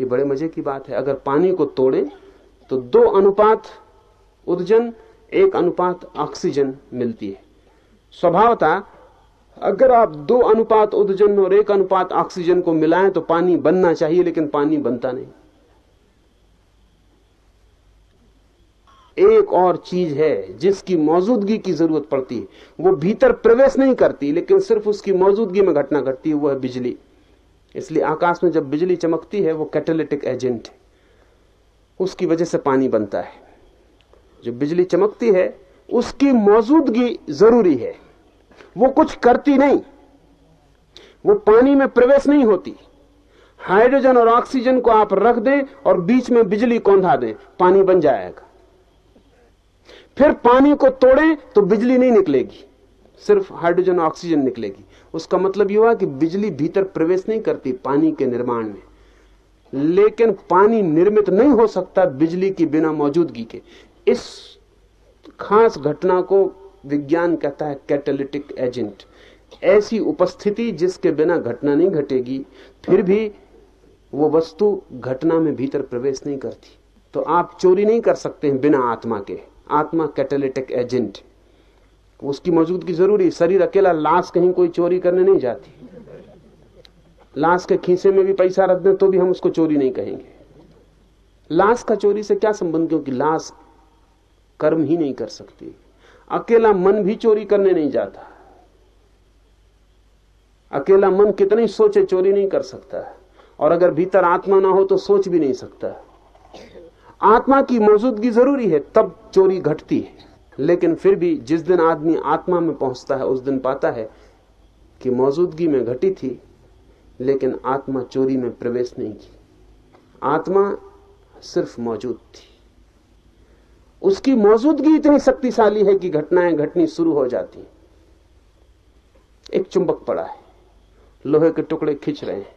ये बड़े मज़े की बात है। अगर पानी को तोड़े तो दो अनुपात उदजन, एक अनुपात ऑक्सीजन मिलती है। स्वभावता, अगर आप दो अनुपात उदजन और एक अनुपात ऑक्सीजन को मिलाएँ तो पानी बनना चाहिए, लेकिन पानी बनता नहीं। एक और चीज़ है, जिसकी मौजूदगी की ज़रूरत पड़ती है। वो भीतर प्रवेश नहीं करती, लेकिन सिर्फ़ उसकी मौजूदगी में घटना घटती है वो है बिजली। इसलिए आकाश में जब बिजली चमकती है, वो कैटेलिटिक एजेंट है। उसकी वजह से पानी बनता है। जो बिजली चमकती है, उसकी मौजूदगी ज़रूरी है। वो कुछ करती नहीं। वो पानी में प्रवेश नहीं होती। हाइड्रोजन और ऑक्सीजन को आप रख दें और बीच में बिजली कौंधा दें, पानी बन जाएगा। फिर पानी को तोड़ें तो बिजली नहीं निकलेगी। सिर्फ़ हाइड्रोजन ऑक्सीजन निकलेगी। उसका मतलब यह हुआ कि बिजली भीतर प्रवेश नहीं करती पानी के निर्माण में। लेकिन पानी निर्मित नहीं हो सकता बिजली की बिना मौजूदगी के। इस खास घटना को विज्ञान कहता है कैटेलिटिक एजेंट ऐसी उपस्थिति जिसके बिना घटना नहीं घटेगी, फिर भी वो वस्तु घटना में भीतर प्रवेश नहीं करती। तो आप चोरी नहीं कर सकते हैं बिना आत्मा के। आत्मा कैटेलिटिक एजेंट उसकी मौजूदगी ज़रूरी शरीर अकेला, लाश कहीं कोई चोरी करने नहीं जाती। लाश के खीसे में भी पैसा रख दें तो भी हम उसको चोरी नहीं कहेंगे। लाश का चोरी से क्या संबंध क्योंकि लाश कर्म ही नहीं कर सकती। अकेला मन भी चोरी करने नहीं जाता। अकेला मन कितनी सोचे चोरी नहीं कर सकता। और अगर भीतर आत्मा ना हो तो सोच भी नहीं सकता। आत्मा की मौजूदगी ज़रूरी है, तब चोरी घटती है। लेकिन फिर भी जिस दिन आदमी आत्मा में पहुँचता है, उस दिन पाता है कि मौजूदगी में घटी थी, लेकिन आत्मा चोरी में प्रवेश नहीं की। आत्मा सिर्फ़ मौजूद थी। उसकी मौजूदगी इतनी शक्तिशाली है कि घटनाएँ घटनी शुरू हो जाती एक चुंबक पड़ा है। लोहे के टुकड़े खींच रहे हैं।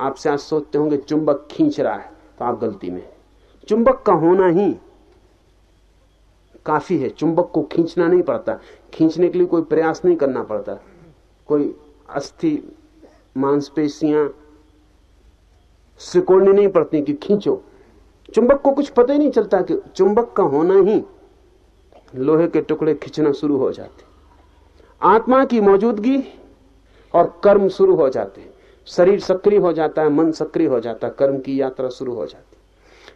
आपसे आज सोचते होंगे, चुंबक खींच रहा है तो आप गलती में चुंबक का होना ही काफ़ी है। चुंबक को खींचना नहीं पड़ता। खींचने के लिए कोई प्रयास नहीं करना पड़ता। कोई अस्थि, मांसपेशियाँ सिकोड़नी नहीं पड़ती कि खींचो। चुंबक को कुछ पता ही नहीं चलता कि चुंबक का होना ही लोहे के टुकड़े खींचना शुरू हो जाते। आत्मा की मौजूदगी और कर्म शुरू हो जाते। शरीर सक्रिय हो जाता है, मन सक्रिय हो जाता है, कर्म की यात्रा शुरू हो जाती।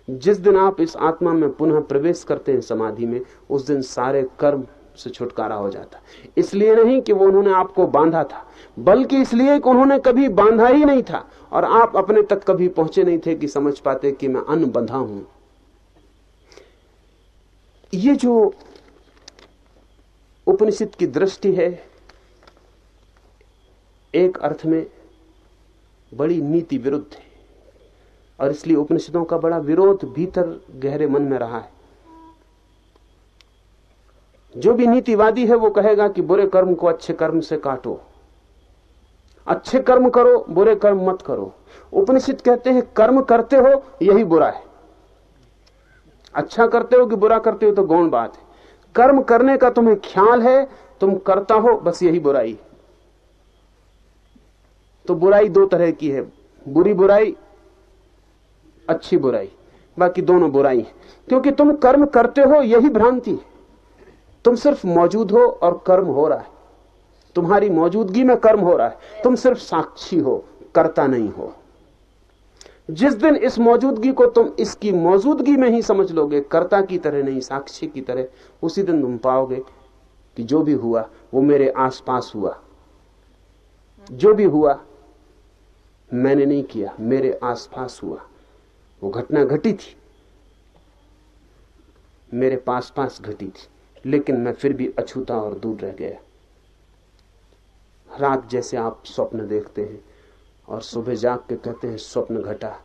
जिस दिन आप इस आत्मा में पुनः प्रवेश करते हैं समाधि में, उस दिन सारे कर्म से छुटकारा हो जाता। इसलिए नहीं कि वो उन्होंने आपको बांधा था, बल्कि इसलिए कि उन्होंने कभी बांधा ही नहीं था और आप अपने तक कभी पहुँचे नहीं थे कि समझ पाते कि मैं अन्न बंधा हूँ। ये जो उपनिषद की दृष्टि है, एक अर्थ में बड़ी नीति विरुद्ध है। और इसलिए उपनिषदों का बड़ा विरोध भीतर गहरे मन में रहा है। जो भी नीतिवादी है, वो कहेगा कि बुरे कर्म को अच्छे कर्म से काटो। अच्छे कर्म करो, बुरे कर्म मत करो। उपनिषद कहते हैं, कर्म करते हो, यही बुरा है। अच्छा करते हो कि बुरा करते हो तो गौण बात है। कर्म करने का तुम्हें ख्याल है, तुम करता हो, बस यही बुराई। तो बुराई दो तरह की है। बुरी बुराई अच्छी बुराई, बाकी दोनों बुराई क्योंकि तुम कर्म करते हो, यही भ्रांति। तुम सिर्फ़ मौजूद हो और कर्म हो रहा है। तुम्हारी मौजूदगी में कर्म हो रहा है। तुम सिर्फ़ साक्षी हो, करता नहीं हो। जिस दिन इस मौजूदगी को तुम इसकी मौजूदगी में ही समझ लोगे, कर्ता की तरह नहीं, साक्षी की तरह, उसी दिन तुम पाओगे कि जो भी हुआ, वो मेरे आसपास हुआ। जो भी हुआ, मैंने नहीं किया, मेरे आसपास हुआ। वो घटना घटी थी। मेरे पास पास घटी थी, लेकिन मैं फिर भी अछूता और दूर रह गया। रात जैसे आप स्वप्न देखते हैं और सुबह जाग के कहते हैं, स्वप्न घटा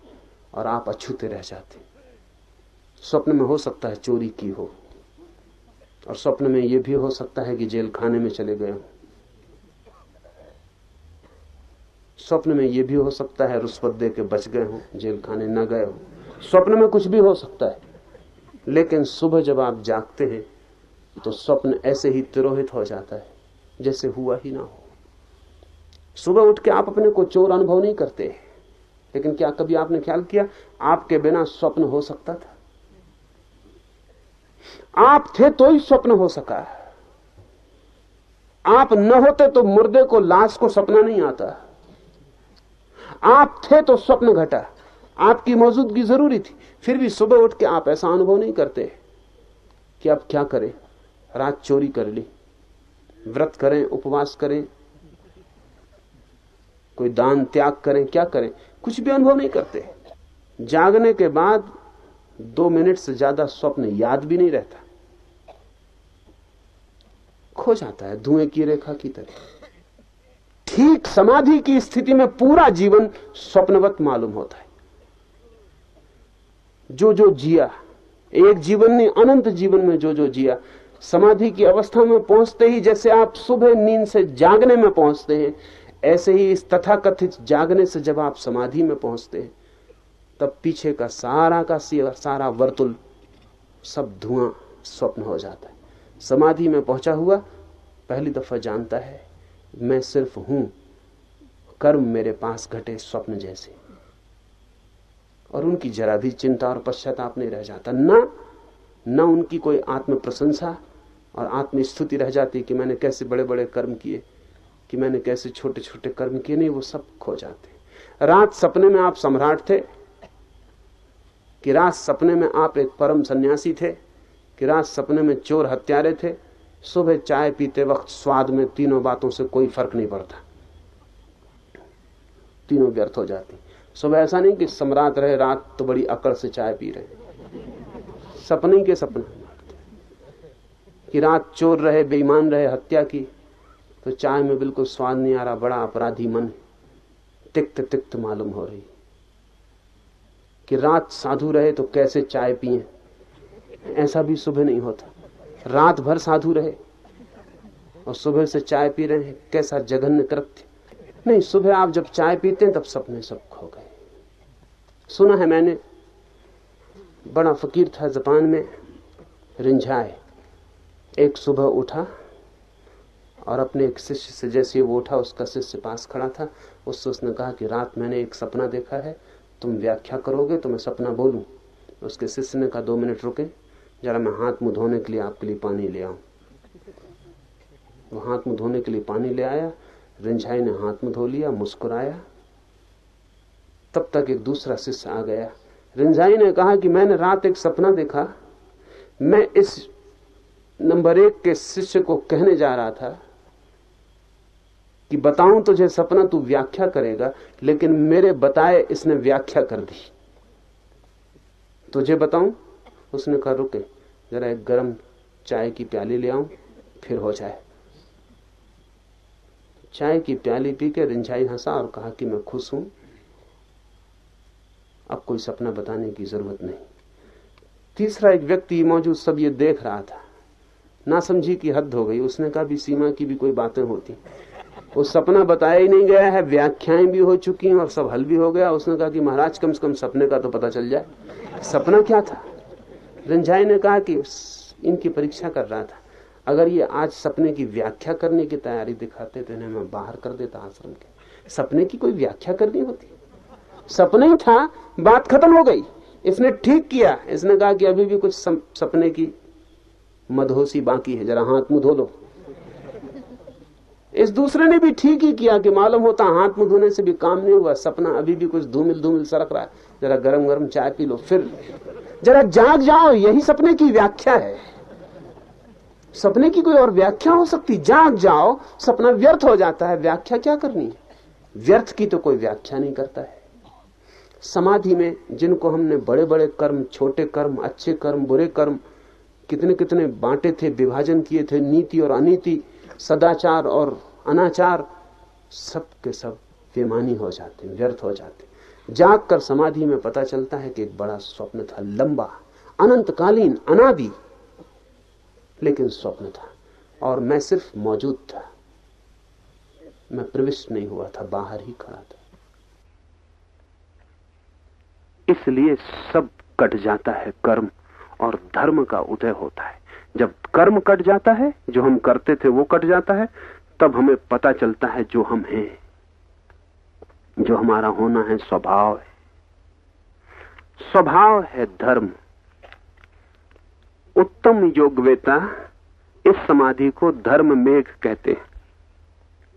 और आप अछूते रह जाते स्वप्न में हो सकता है चोरी की हो, और स्वप्न में यह भी हो सकता है कि जेल खाने में चले गए हो। स्वप्न में यह भी हो सकता है, रुस्वत दे के बच गए हो, जेल खाने न गए हो। स्वप्न में कुछ भी हो सकता है, लेकिन सुबह जब आप जागते हैं तो स्वप्न ऐसे ही तिरोहित हो जाता है, जैसे हुआ ही ना हो। सुबह उठ के आप अपने को चोर अनुभव नहीं करते लेकिन क्या कभी आपने ख्याल किया, आपके बिना स्वप्न हो सकता था? आप थे तो ही स्वप्न हो सका। आप न होते तो मुर्दे को लाश को सपना नहीं आता। आप थे तो स्वप्न घटा। आपकी मौजूदगी ज़रूरी थी। फिर भी सुबह उठ के आप ऐसा अनुभव नहीं करते कि आप क्या करें। रात चोरी कर ली। व्रत करें, उपवास करें। कोई दान त्याग करें, क्या करें। कुछ भी अनुभव नहीं करते। जागने के बाद दो मिनट से ज़्यादा स्वप्न याद भी नहीं रहता। खो जाता है धुएँ की रेखा की तरह। ठीक समाधि की स्थिति में पूरा जीवन स्वप्नवत मालूम होता है। जो जो जिया, एक जीवन ने अनंत जीवन में जो जो जिया, समाधि की अवस्था में पहुँचते ही जैसे आप सुबह नींद से जागने में पहुँचते हैं, ऐसे ही इस तथाकथित जागने से जब आप समाधि में पहुँचते हैं, तब पीछे का सारा का सारा वर्तुल, सब धुआँ, स्वप्न हो जाता है। समाधि में पहुँचा हुआ, पहली दफ़ा जानता है मैं सिर्फ़ हूँ। कर्म मेरे पास घटे स्वप्न जैसे। और उनकी जरा भी चिंता और पश्चाताप नहीं रह जाता। ना ना उनकी कोई आत्म प्रशंसा और आत्मस्तुति रह जाती कि मैंने कैसे बड़े बड़े कर्म किए, कि मैंने कैसे छोटे छोटे कर्म किए, नहीं, वो सब खो जाते। रात सपने में आप सम्राट थे, कि रात सपने में आप एक परम सन्यासी थे, कि रात सपने में चोर हत्यारे थे सुबह चाय पीते वक्त स्वाद में तीनों बातों से कोई फ़र्क नहीं पड़ता। तीनों व्यर्थ हो जाती। सुबह ऐसा नहीं कि सम्राट रहे, रात तो बड़ी अकड़ से चाय पी रहे। सपने के सपने। कि रात चोर रहे, बेईमान रहे, हत्या की तो चाय में बिल्कुल स्वाद नहीं आ रहा, बड़ा अपराधी मन। तिक्त तिक्त मालूम हो रही। कि रात साधु रहे तो कैसे चाय पिए? ऐसा भी सुबह नहीं होता। रात भर साधु रहे और सुबह से चाय पी रहे हैं। कैसा जघन्य कृत्य। नहीं, सुबह आप जब चाय पीते हैं, तब सपने सब खो गए। सुना है मैंने, बड़ा फकीर था जापान में, रिंझाए। एक सुबह उठा और अपने एक शिष्य से, जैसे वो उठा, उसका शिष्य पास खड़ा था। उससे उसने कहा कि रात मैंने एक सपना देखा है, तुम व्याख्या करोगे तो मैं सपना बोलूँ। उसके शिष्य ने कहा, दो मिनट रुके। जरा मैं हाथ मुँह धोने के लिए आपके लिए पानी ले आऊँ। वो हाथ मुँह धोने के लिए पानी ले आया, रिंझाई ने हाथ मुँह धो लिया, मुस्कुराया। तब तक एक दूसरा शिष्य आ गया। रिंझाई ने कहा कि मैंने रात एक सपना देखा। मैं इस नंबर एक के शिष्य को कहने जा रहा था कि बताऊँ तुझे सपना, तू व्याख्या करेगा, लेकिन मेरे बताए इसने व्याख्या कर दी। तुझे बताऊँ? उसने कहा, रुके, जरा एक गर्म चाय की प्याली ले आऊँ, फिर हो जाए। चाय की प्याली पी के रिंझाई हंसा और कहा कि मैं खुश हूँ। अब कोई सपना बताने की ज़रूरत नहीं। तीसरा एक व्यक्ति मौजूद सब ये देख रहा था। ना समझी की हद हो गई। उसने कहा भी सीमा की भी कोई बातें होती। वो सपना बताया ही नहीं गया है, व्याख्याएँ भी हो चुकी हैं और सब हल भी हो गया। उसने कहा कि महाराज, कम से कम सपने का तो पता चल जाए। सपना क्या था? रंझाई ने कहा कि इनकी परीक्षा कर रहा था। अगर ये आज सपने की व्याख्या करने की तैयारी दिखाते तो इन्हें मैं बाहर कर देता आश्रम के। सपने की कोई व्याख्या करनी होती? सपने था, बात खत्म हो गई। इसने ठीक किया। इसने कहा कि अभी भी कुछ सपने की मधोसी बाकी है। जरा हाथ मुँह धो लो। इस दूसरे ने भी ठीक ही किया कि मालूम होता हाथ मुँह धोने से भी काम नहीं हुआ। सपना अभी भी कुछ धूमिल धूमिल सरक रहा है। जरा गरम गरम चाय पी लो, फिर जरा जाग जाओ, यही सपने की व्याख्या है। सपने की कोई और व्याख्या हो सकती? जाग जाओ, सपना व्यर्थ हो जाता है। व्याख्या क्या करनी? है व्यर्थ की तो कोई व्याख्या नहीं करता है। समाधि में जिनको हमने बड़े बड़े कर्म, छोटे कर्म, अच्छे कर्म, बुरे कर्म, कितने कितने बांटे थे, विभाजन किए थे, नीति और अनीति, सदाचार और अनाचार, सब के सब बेमानी हो जाते व्यर्थ हो जाते जाग कर समाधि में पता चलता है कि एक बड़ा स्वप्न था, लंबा, अनंतकालीन, अनादि। लेकिन स्वप्न था, और मैं सिर्फ़ मौजूद था। मैं प्रविष्ट नहीं हुआ था, बाहर ही खड़ा था। इसलिए सब कट जाता है, कर्म और धर्म का उदय होता है। जब कर्म कट जाता है, जो हम करते थे वो कट जाता है, तब हमें पता चलता है जो हम हैं। जो हमारा होना है स्वभाव है। स्वभाव है धर्म। उत्तम योगवेता इस समाधि को धर्म मेघ कहते हैं,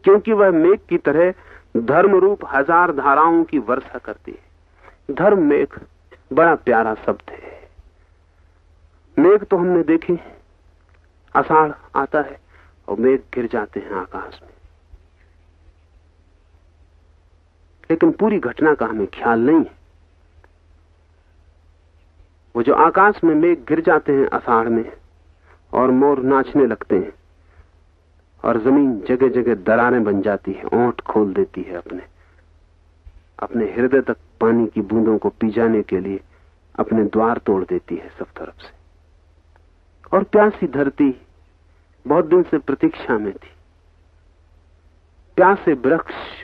क्योंकि वह मेघ की तरह धर्म रूप हज़ार धाराओं की वर्षा करती है। धर्म मेघ बड़ा प्यारा शब्द है। मेघ तो हमने देखे, आषाढ़ आता है और मेघ गिर जाते हैं आकाश में। लेकिन पूरी घटना का हमें ख्याल नहीं है। वो जो आकाश में मेघ गिर जाते हैं आषाढ़ में, और मोर नाचने लगते हैं, और ज़मीन जगह जगह दरारें बन जाती है ओंठ खोल देती है अपने। अपने हृदय तक पानी की बूंदों को पी जाने के लिए अपने द्वार तोड़ देती है सब तरफ़ से। और प्यासी धरती बहुत दिन से प्रतीक्षा में थी। प्यासे वृक्ष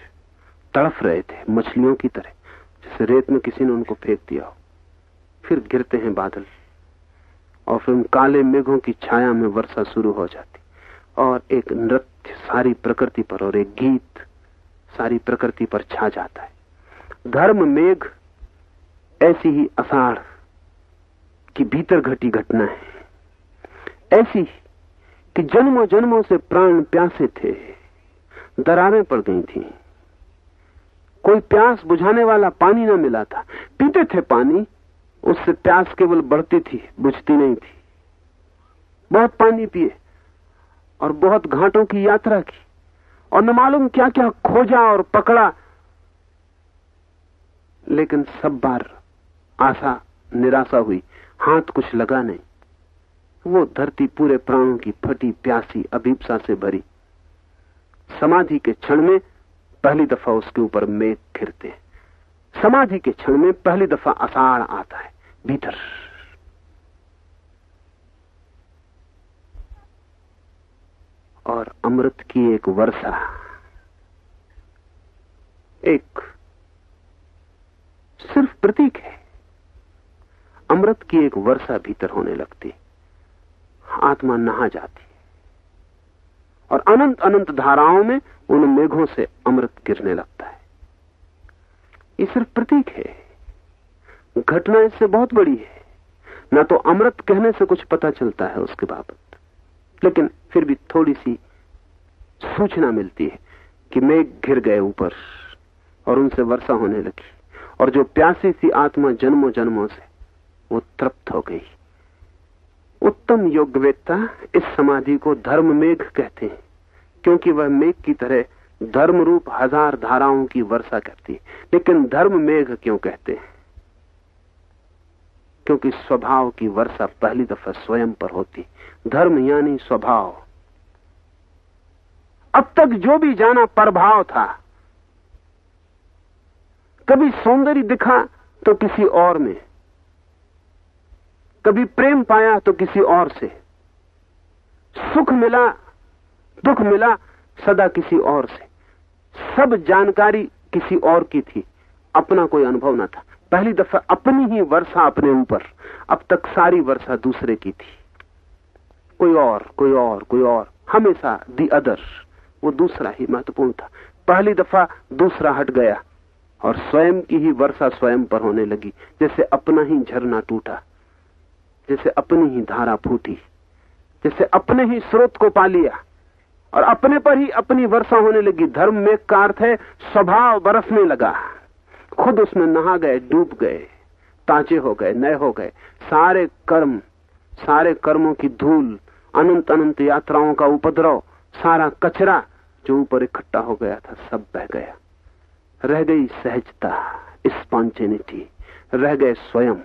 तड़फ रहे थे, मछलियों की तरह, जैसे रेत में किसी ने उनको फेंक दिया हो। फिर गिरते हैं बादल, और फिर उन काले मेघों की छाया में वर्षा शुरू हो जाती। और एक नृत्य सारी प्रकृति पर और एक गीत सारी प्रकृति पर छा जाता है। धर्म मेघ ऐसी ही अषाढ़ की भीतर घटी घटना है। ऐसी कि जन्मों जन्मों से प्राण प्यासे थे, दरारें पड़ गई थी। कोई प्यास बुझाने वाला पानी ना मिला था। पीते थे पानी, उससे प्यास केवल बढ़ती थी, बुझती नहीं थी। बहुत पानी पिए और बहुत घाटों की यात्रा की और न मालूम क्या क्या खोजा और पकड़ा, लेकिन सब बार आशा, निराशा हुई। हाथ कुछ लगा नहीं। वो धरती पूरे प्राणों की फटी प्यासी अभीपसा से भरी। समाधि के क्षण में पहली दफ़ा उसके ऊपर मेघ घिरते समाधि के क्षण में पहली दफ़ा अषाढ़ आता है, भीतर। और अमृत की एक वर्षा, एक सिर्फ़ प्रतीक है। अमृत की एक वर्षा भीतर होने लगती, आत्मा नहा जाती। और अनंत अनंत धाराओं में उन मेघों से अमृत गिरने लगता है। ये सिर्फ़ प्रतीक है। घटना इससे बहुत बड़ी है। न तो अमृत कहने से कुछ पता चलता है उसके बाबत। लेकिन फिर भी थोड़ी सी सूचना मिलती है कि मेघ घिर गए ऊपर और उनसे वर्षा होने लगी। और जो प्यासी सी आत्मा जन्मों जन्मों से वो तृप्त हो गई। उत्तम योग्यवेत्ता इस समाधि को धर्म मेघ कहते हैं, क्योंकि वह मेघ की तरह धर्म रूप हज़ार धाराओं की वर्षा करती है। लेकिन धर्म मेघ क्यों कहते हैं? क्योंकि स्वभाव की वर्षा पहली दफ़ा स्वयं पर होती। धर्म यानी स्वभाव। अब तक जो भी जाना प्रभाव था, कभी सौंदर्य दिखा तो किसी और में। कभी प्रेम पाया तो किसी और से। सुख मिला, दुख मिला, सदा किसी और से। सब जानकारी किसी और की थी, अपना कोई अनुभव ना था। पहली दफ़ा अपनी ही वर्षा अपने ऊपर, अब तक सारी वर्षा दूसरे की थी। कोई और कोई और कोई और, हमेशा दी अदर वो दूसरा ही महत्वपूर्ण था। पहली दफ़ा दूसरा हट गया, और स्वयं की ही वर्षा स्वयं पर होने लगी, जैसे अपना ही झरना टूटा। जैसे अपनी ही धारा फूटी, जैसे अपने ही स्रोत को पा लिया, और अपने पर ही अपनी वर्षा होने लगी। धर्म में का अर्थ है, स्वभाव बरसने लगा। खुद उसमें नहा गए, डूब गए ताजे हो गए, नए हो गए। सारे कर्म, सारे कर्मों की धूल, अनंत अनंत यात्राओं का उपद्रव, सारा कचरा जो ऊपर इकट्ठा हो गया था, सब बह गया। रह गई सहजता स्पॉन्टेनिटी रह गए स्वयं।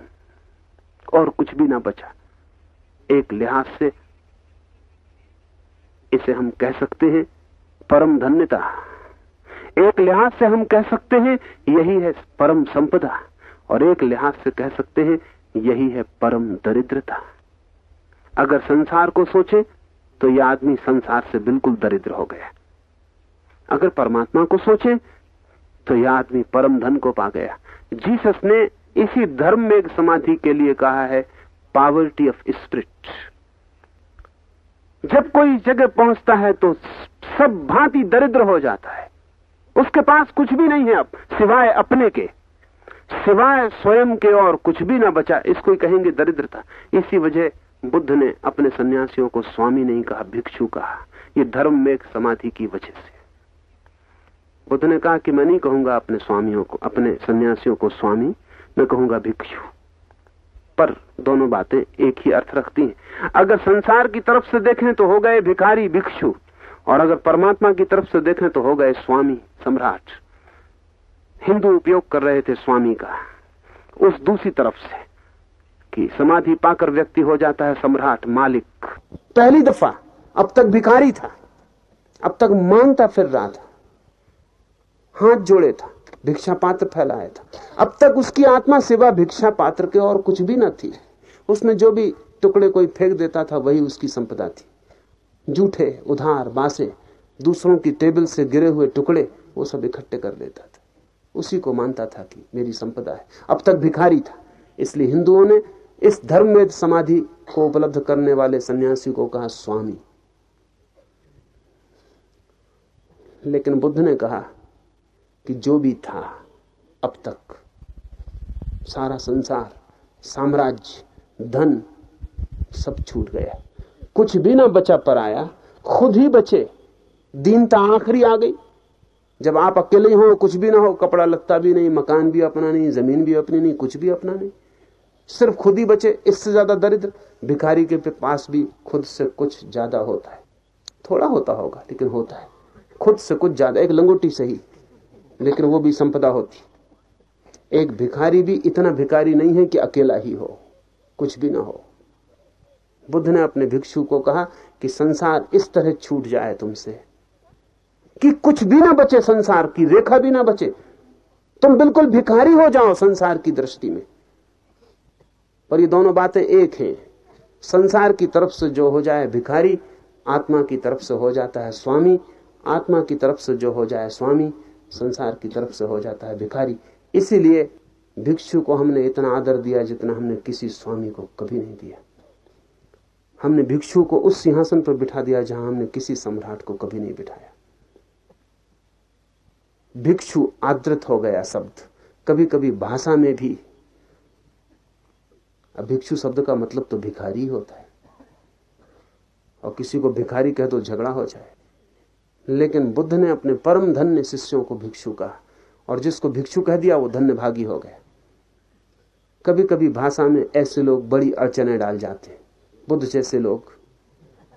और कुछ भी ना बचा। एक लिहाज से इसे हम कह सकते हैं परम धन्यता। एक लिहाज से हम कह सकते हैं यही है परम संपदा। और एक लिहाज से कह सकते हैं यही है परम दरिद्रता। अगर संसार को सोचे तो यह आदमी संसार से बिल्कुल दरिद्र हो गया। अगर परमात्मा को सोचे तो यह आदमी परम धन को पा गया। जीसस ने इसी धर्म में एक समाधि के लिए कहा है पावर्टी ऑफ़ स्पिरिट जब कोई जगह पहुँचता है तो सब भांति दरिद्र हो जाता है। उसके पास कुछ भी नहीं है अब, सिवाय अपने के। सिवाय स्वयं के और कुछ भी ना बचा, इसको कहेंगे दरिद्रता। इसी वजह बुद्ध ने अपने सन्यासियों को स्वामी नहीं कहा, भिक्षु कहा। ये धर्म में एक समाधि की वजह से। बुद्ध ने कहा कि मैं नहीं कहूँगा अपने स्वामियों को, अपने सन्यासियों को स्वामी मैं कहूँगा भिक्षु पर दोनों बातें एक ही अर्थ रखती हैं। अगर संसार की तरफ़ से देखें तो हो गए भिखारी भिक्षु, और अगर परमात्मा की तरफ़ से देखें तो हो गए स्वामी सम्राट। हिंदू उपयोग कर रहे थे स्वामी का, उस दूसरी तरफ़ से, कि समाधि पाकर व्यक्ति हो जाता है सम्राट मालिक। पहली दफ़ा, अब तक भिखारी था, अब तक माँगता फिर रहा था, हाथ जोड़े था। भिक्षा पात्र फैलाया था। अब तक उसकी आत्मा सिवा भिक्षा पात्र के और कुछ भी न थी। उसने जो भी टुकड़े कोई फेंक देता था, वही उसकी संपदा थी। जूठे, उधार, बासे, दूसरों की टेबल से गिरे हुए टुकड़े, वो सब इकट्ठे कर लेता था। उसी को मानता था कि मेरी संपदा है। अब तक भिखारी था। इसलिए हिंदुओं ने इस धर्म में समाधि को उपलब्ध करने वाले सन्यासी को कहा, स्वामी। लेकिन बुद्ध ने कहा कि जो भी था, अब तक सारा संसार, साम्राज्य, धन सब छूट गया। कुछ भी ना बचा पर आया, खुद ही बचे। दीनता आखिरी आ गई। जब आप अकेले हो, कुछ भी ना हो, कपड़ा लगता भी नहीं, मकान भी अपना नहीं, ज़मीन भी अपनी नहीं, कुछ भी अपना नहीं। सिर्फ़ खुद ही बचे, इससे ज़्यादा दरिद्र। भिखारी के पास भी खुद से कुछ ज़्यादा होता है। थोड़ा होता होगा, लेकिन होता है। खुद से कुछ ज़्यादा, एक लंगोटी सही। लेकिन वो भी संपदा होती। एक भिखारी भी इतना भिखारी नहीं है कि अकेला ही हो, कुछ भी ना हो। बुद्ध ने अपने भिक्षु को कहा कि संसार इस तरह छूट जाए तुमसे कि कुछ भी ना बचे संसार की, रेखा भी ना बचे। तुम बिल्कुल भिखारी हो जाओ संसार की दृष्टि में। पर ये दोनों बातें एक हैं। संसार की तरफ़ से जो हो जाए भिखारी, आत्मा की तरफ़ से हो जाता है स्वामी, आत्मा की तरफ़ से जो हो जाए स्वामी संसार की तरफ़ से हो जाता है भिखारी। इसीलिए भिक्षु को हमने इतना आदर दिया जितना हमने किसी स्वामी को कभी नहीं दिया। हमने भिक्षु को उस सिंहासन पर बिठा दिया जहाँ हमने किसी सम्राट को कभी नहीं बिठाया। भिक्षु आदृत हो गया शब्द। कभी कभी भाषा में भी। अब भिक्षु शब्द का मतलब तो भिखारी होता है। और किसी को भिखारी कह तो झगड़ा हो जाए। लेकिन बुद्ध ने अपने परम धन्य शिष्यों को भिक्षु कहा, और जिसको भिक्षु कह दिया, वो धन्य भागी हो गया कभी कभी भाषा में ऐसे लोग बड़ी अड़चने डाल जाते हैं। बुद्ध जैसे लोग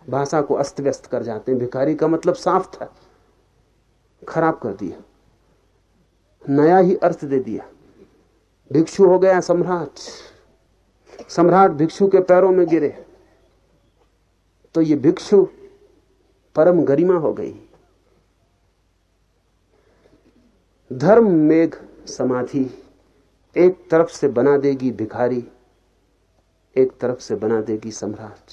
भाषा को अस्त व्यस्त कर जाते हैं। भिखारी का मतलब साफ़ था। खराब कर दिया। नया ही अर्थ दे दिया। भिक्षु हो गया सम्राट। सम्राट भिक्षु के पैरों में गिरे। तो ये भिक्षु परम गरिमा हो गई। धर्म मेघ समाधि एक तरफ़ से बना देगी भिखारी, एक तरफ़ से बना देगी सम्राट।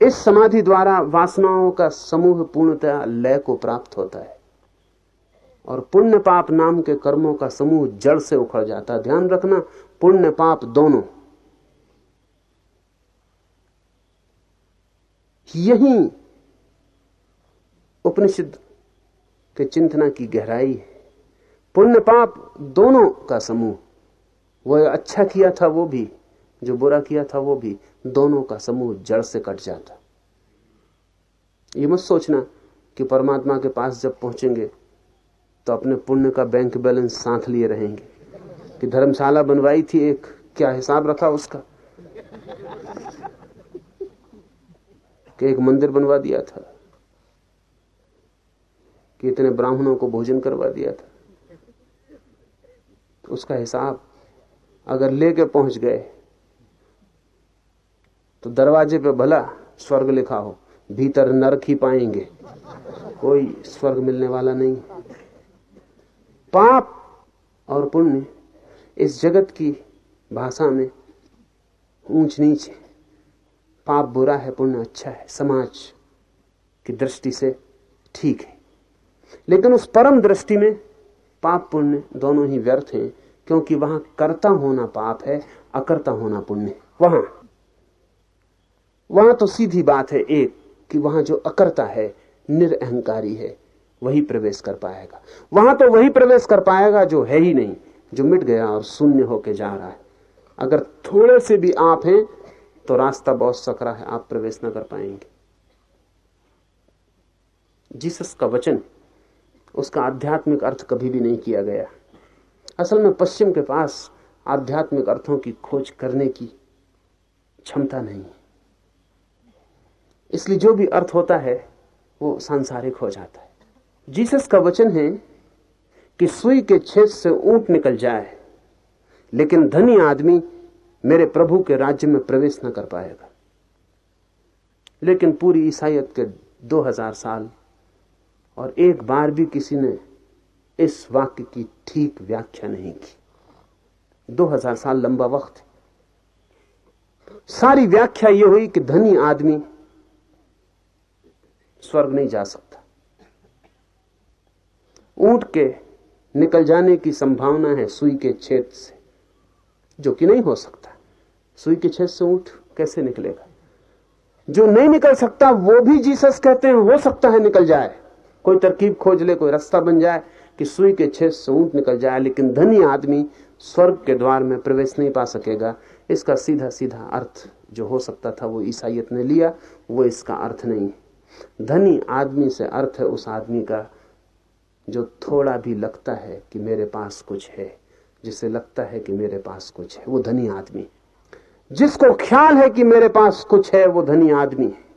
इस समाधि द्वारा वासनाओं का समूह पूर्णतया लय को प्राप्त होता है और पुण्य पाप नाम के कर्मों का समूह जड़ से उखड़ जाता है। ध्यान रखना, पुण्य पाप दोनों। यही उपनिषद के चिंतना की गहराई है। पुण्य पाप दोनों का समूह। वो अच्छा किया था वो भी, जो बुरा किया था वो भी, दोनों का समूह जड़ से कट जाता। ये मत सोचना कि परमात्मा के पास जब पहुँचेंगे तो अपने पुण्य का बैंक बैलेंस साथ लिए रहेंगे। कि धर्मशाला बनवाई थी एक, क्या हिसाब रखा उसका? कि एक मंदिर बनवा दिया था। कि इतने ब्राह्मणों को भोजन करवा दिया था। तो उसका हिसाब, अगर लेके पहुँच गए तो दरवाजे पे भला स्वर्ग लिखा हो, भीतर नरक ही पाएँगे। कोई स्वर्ग मिलने वाला नहीं। पाप और पुण्य इस जगत की भाषा में ऊंच नीच। है पाप बुरा है, पुण्य अच्छा है। समाज की दृष्टि से ठीक है। लेकिन उस परम दृष्टि में पाप पुण्य दोनों ही व्यर्थ हैं, क्योंकि वहाँ कर्ता होना पाप है, अकर्ता होना पुण्य वहाँ। वहाँ तो सीधी बात है एक, कि वहाँ जो अकर्ता है, निरअहंकारी है, वही प्रवेश कर पाएगा। वहाँ तो वही प्रवेश कर पाएगा जो है ही नहीं, जो मिट गया और शून्य होके जा रहा है। अगर थोड़े से भी आप हैं तो रास्ता बहुत सकरा है, आप प्रवेश न कर पाएँगे। जीसस का वचन उसका आध्यात्मिक अर्थ कभी भी नहीं किया गया। असल में पश्चिम के पास आध्यात्मिक अर्थों की खोज करने की क्षमता नहीं इसलिए जो भी अर्थ होता है, वो सांसारिक हो जाता है। जीसस का वचन है कि सुई के छेद से ऊँट निकल जाए, लेकिन धनी आदमी मेरे प्रभु के राज्य में प्रवेश न कर पाएगा। लेकिन पूरी ईसाइयत के 2000 साल और एक बार भी किसी ने इस वाक्य की ठीक व्याख्या नहीं की। 2000 साल लंबा वक्त सारी व्याख्या यह हुई कि धनी आदमी स्वर्ग नहीं जा सकता। ऊँट के निकल जाने की संभावना है सुई के छेद से, जो कि नहीं हो सकता। सुई के छेद से ऊँट कैसे निकलेगा? जो नहीं निकल सकता, वो भी जीसस कहते हैं, हो सकता है निकल जाए। कोई तरकीब खोज ले, कोई रास्ता बन जाए कि सुई के छेद से ऊँट निकल जाए, लेकिन धनी आदमी स्वर्ग के द्वार में प्रवेश नहीं पा सकेगा। इसका सीधा सीधा अर्थ जो हो सकता था, वो ईसाइत ने लिया, वो इसका अर्थ नहीं। धनी आदमी से अर्थ है उस आदमी का जो थोड़ा भी लगता है कि मेरे पास कुछ है, जिसे लगता है कि मेरे पास कुछ है, वो धनी आदमी। जिसको ख्याल है कि मेरे पास कुछ है, वो धनी आदमी है।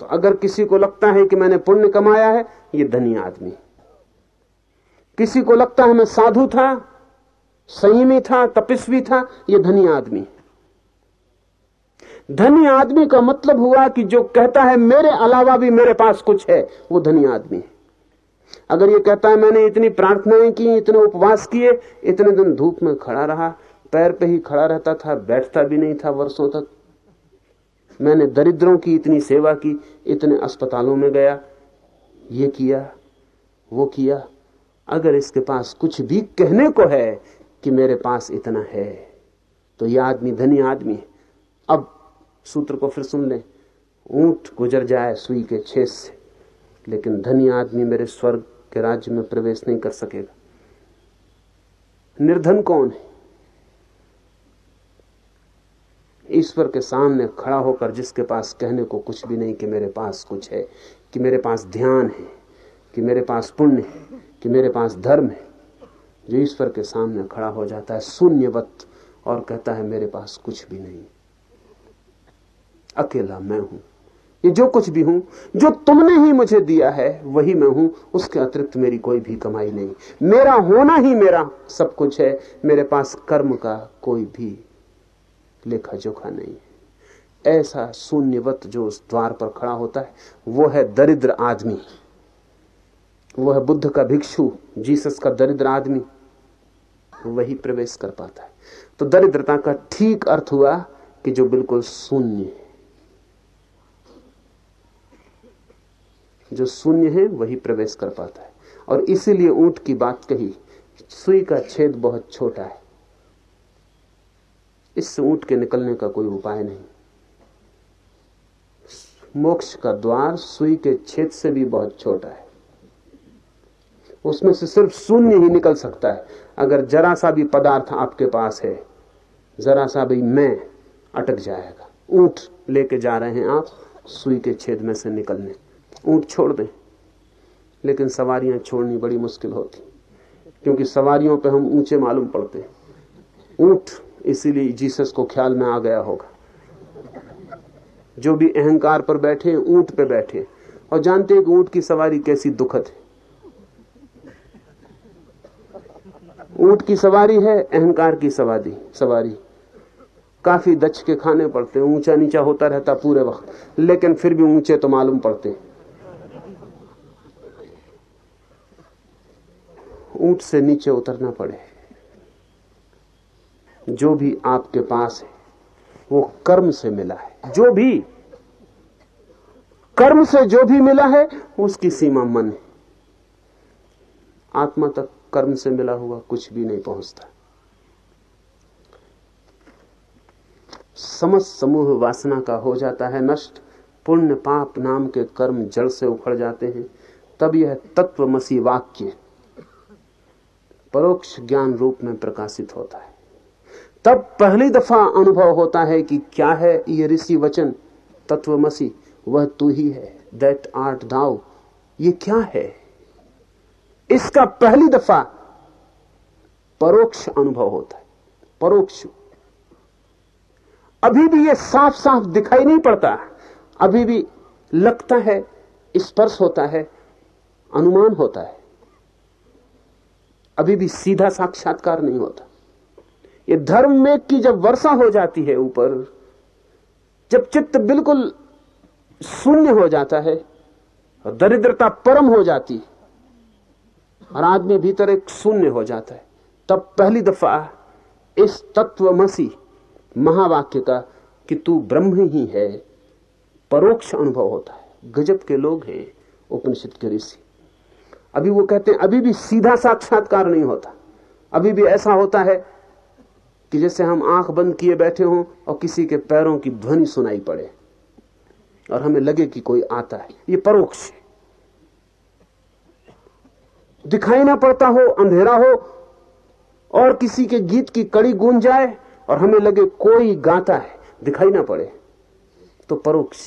तो अगर किसी को लगता है कि मैंने पुण्य कमाया है, ये धनी आदमी। किसी को लगता है मैं साधु था, संयमी था, तपस्वी था, ये धनी आदमी। धनी आदमी का मतलब हुआ कि जो कहता है मेरे अलावा भी मेरे पास कुछ है, वो धनी आदमी है। अगर ये कहता है मैंने इतनी प्रार्थनाएँ की, इतने उपवास किए, इतने दिन धूप में खड़ा रहा, पैर पे ही खड़ा रहता था, बैठता भी नहीं था वर्षों तक। मैंने दरिद्रों की इतनी सेवा की, इतने अस्पतालों में गया, ये किया, वो किया। अगर इसके पास कुछ भी कहने को है कि मेरे पास इतना है तो यह आदमी धनी आदमी है। अब सूत्र को फिर सुन ले। ऊँट गुजर जाए सुई के छेद से, लेकिन धनी आदमी मेरे स्वर्ग के राज्य में प्रवेश नहीं कर सकेगा। निर्धन कौन है? ईश्वर के सामने खड़ा होकर जिसके पास कहने को कुछ भी नहीं कि मेरे पास कुछ है, कि मेरे पास ध्यान है, कि मेरे पास पुण्य है, कि मेरे पास धर्म है, जो ईश्वर के सामने खड़ा हो जाता है शून्यवत और कहता है, मेरे पास कुछ भी नहीं। अकेला मैं हूँ। ये जो कुछ भी हूँ, जो तुमने ही मुझे दिया है, वही मैं हूँ। उसके अतिरिक्त मेरी कोई भी कमाई नहीं। मेरा होना ही मेरा सब कुछ है। मेरे पास कर्म का कोई भी लेखा जोखा नहीं है। ऐसा शून्यवत जो उस द्वार पर खड़ा होता है, वो है दरिद्र आदमी। वो है बुद्ध का भिक्षु, जीसस का दरिद्र आदमी। वही प्रवेश कर पाता है। तो दरिद्रता का ठीक अर्थ हुआ कि जो बिल्कुल शून्य है। जो शून्य है, वही प्रवेश कर पाता है। और इसीलिए ऊँट की बात कही, सुई का छेद बहुत छोटा है। इससे ऊँट के निकलने का कोई उपाय नहीं। मोक्ष का द्वार सुई के छेद से भी बहुत छोटा है। उसमें से सिर्फ़ शून्य ही निकल सकता है। अगर जरा सा भी पदार्थ आपके पास है, जरा सा भी मैं अटक जाएगा। ऊँट लेके जा रहे हैं आप, सुई के छेद में से निकलने। ऊँट छोड़ दें। लेकिन सवारियाँ छोड़नी बड़ी मुश्किल होती, क्योंकि सवारियों पे हम ऊँचे मालूम पड़ते। ऊँट इसीलिए जीसस को ख्याल में आ गया होगा। जो भी अहंकार पर बैठे, ऊँट पे बैठे, और जानते हैं कि ऊँट की सवारी कैसी दुखद है। ऊँट की सवारी है, अहंकार की सवारी सवारी। काफ़ी दच के खाने पड़ते ऊँचा नीचा होता रहता पूरे वक्त, लेकिन फिर भी ऊँचे तो मालूम पड़ते ऊँट से नीचे उतरना पड़े। जो भी आपके पास है, वो कर्म से मिला है। जो भी कर्म से जो भी मिला है, उसकी सीमा मन है। आत्मा तक कर्म से मिला हुआ कुछ भी नहीं पहुँचता। समस्त समूह वासना का हो जाता है नष्ट। पुण्य पाप नाम के कर्म जड़ से उखड़ जाते हैं। तब यह तत्वमसी वाक्य परोक्ष ज्ञान रूप में प्रकाशित होता है। तब पहली दफ़ा अनुभव होता है कि क्या है ये ऋषि वचन तत्वमसी वह तू ही है दैट आर्ट दाउ ये क्या है? इसका पहली दफ़ा परोक्ष अनुभव होता है, परोक्ष। अभी भी ये साफ़ साफ़ दिखाई नहीं पड़ता, अभी भी लगता है, स्पर्श होता है, अनुमान होता है। अभी भी सीधा साक्षात्कार नहीं होता। ये धर्म में की जब वर्षा हो जाती है ऊपर, जब चित्त बिल्कुल शून्य हो जाता है और दरिद्रता परम हो जाती और आदमी भीतर एक शून्य हो जाता है। तब पहली दफ़ा इस तत्वमसी महावाक्य का कि तू ब्रह्म ही है, परोक्ष अनुभव होता है। गजब के लोग हैं उपनिषद के ऋषि। अभी वो कहते हैं, अभी भी सीधा साक्षात्कार नहीं होता। अभी भी ऐसा होता है कि जैसे हम आँख बंद किए बैठे हों और किसी के पैरों की ध्वनि सुनाई पड़े और हमें लगे कि कोई आता है। ये परोक्ष दिखाई ना पड़ता हो, अंधेरा हो और किसी के गीत की कड़ी गूंज जाए और हमें लगे कोई गाता है। दिखाई ना पड़े। तो परोक्ष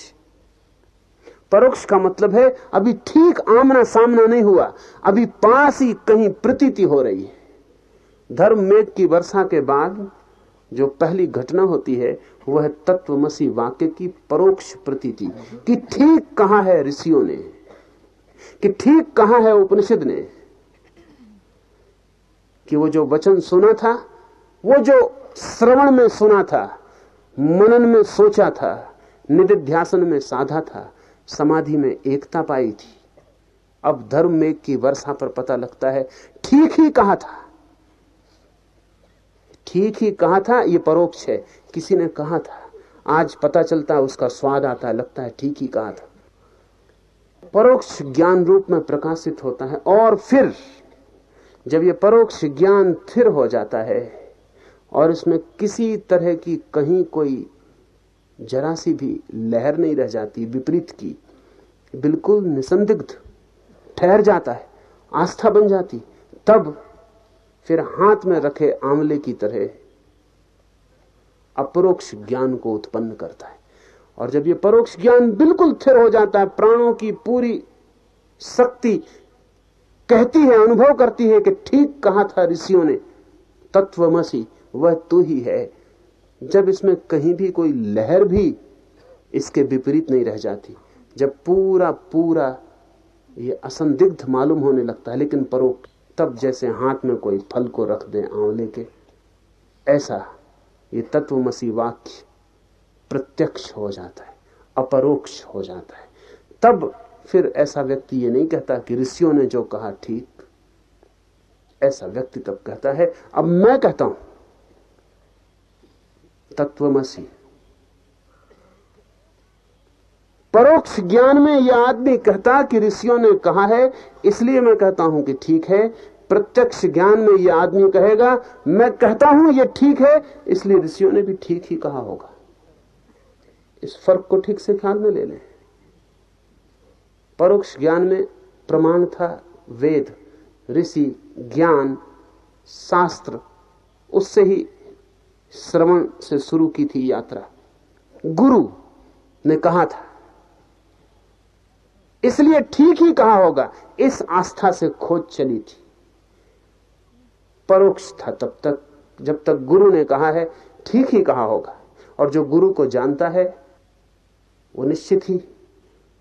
परोक्ष का मतलब है, अभी ठीक आमना सामना नहीं हुआ। अभी पास ही कहीं प्रतीति हो रही है। धर्म मेघ की वर्षा के बाद जो पहली घटना होती है, वह तत्वमसी वाक्य की परोक्ष प्रतीति। कि ठीक कहा है ऋषियों ने? कि ठीक कहा है उपनिषद ने? कि वो जो वचन सुना था, वो जो श्रवण में सुना था, मनन में सोचा था, निधिध्यासन में साधा था, समाधि में एकता पाई थी। अब धर्म में की वर्षा पर पता लगता है, ठीक ही कहा था? ठीक ही कहा था, ये परोक्ष है। किसी ने कहा था, आज पता चलता है उसका स्वाद आता है, लगता है ठीक ही कहा था। परोक्ष ज्ञान रूप में प्रकाशित होता है और फिर जब ये परोक्ष ज्ञान फिर हो जाता है और इसमें किसी तरह की कहीं कोई जरा सी भी लहर नहीं रह जाती, विपरीत की, बिल्कुल निसंदिग्ध ठहर जाता है, आस्था बन जाती, तब फिर हाथ में रखे आंवले की तरह अपरोक्ष ज्ञान को उत्पन्न करता है। और जब ये परोक्ष ज्ञान बिल्कुल स्थिर हो जाता है, प्राणों की पूरी शक्ति कहती है, अनुभव करती है कि ठीक कहा था ऋषियों ने, तत्वमसी, वह तू ही है। जब इसमें कहीं भी कोई लहर भी इसके विपरीत नहीं रह जाती, जब पूरा पूरा ये असंदिग्ध मालूम होने लगता है, लेकिन परोक्ष तब जैसे हाथ में कोई फल को रख दे आंवले के ऐसा ये तत्वमसी वाक्य प्रत्यक्ष हो जाता है, अपरोक्ष हो जाता है। तब फिर ऐसा व्यक्ति ये नहीं कहता कि ऋषियों ने जो कहा ठीक, ऐसा व्यक्ति तब कहता है, अब मैं कहता हूँ, तत्वमसी परोक्ष ज्ञान में यह आदमी कहता कि ऋषियों ने कहा है, इसलिए मैं कहता हूँ कि ठीक है। प्रत्यक्ष ज्ञान में यह आदमी कहेगा, मैं कहता हूँ यह ठीक है, इसलिए ऋषियों ने भी ठीक ही कहा होगा। इस फ़र्क को ठीक से ख्याल में ले लें। परोक्ष ज्ञान में प्रमाण था वेद, ऋषि, ज्ञान, शास्त्र, उससे ही श्रवण से शुरू की थी यात्रा। गुरु ने कहा था इसलिए ठीक ही कहा होगा, इस आस्था से खोज चली थी। परोक्ष था तब तक, जब तक गुरु ने कहा है, ठीक ही कहा होगा। और जो गुरु को जानता है, वो निश्चित ही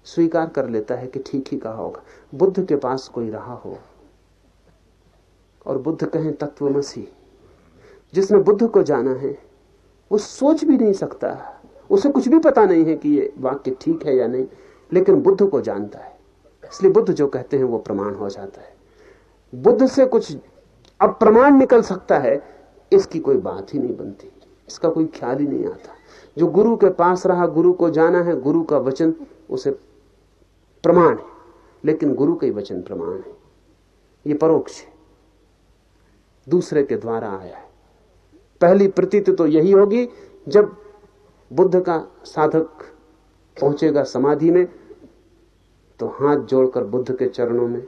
स्वीकार कर लेता है कि ठीक ही कहा होगा। बुद्ध के पास कोई रहा हो, और बुद्ध कहें, तत्वमसी, जिसने बुद्ध को जाना है, वो सोच भी नहीं सकता। उसे कुछ भी पता नहीं है कि ये वाक्य ठीक है या नहीं। लेकिन बुद्ध को जानता है। इसलिए बुद्ध जो कहते हैं वो प्रमाण हो जाता है। बुद्ध से कुछ अब प्रमाण निकल सकता है, इसकी कोई बात ही नहीं बनती। इसका कोई ख्याल ही नहीं आता। जो गुरु के पास रहा, गुरु को जाना है, गुरु का वचन, उसे प्रमाण है। लेकिन गुरु का ही वचन प्रमाण है। ये परोक्ष है। दूसरे के द्वारा आया है। पहली प्रतीत तो यही होगी, जब बुद्ध का साधक पहुंचेगा समाधि में तो हाथ जोड़कर बुद्ध के चरणों में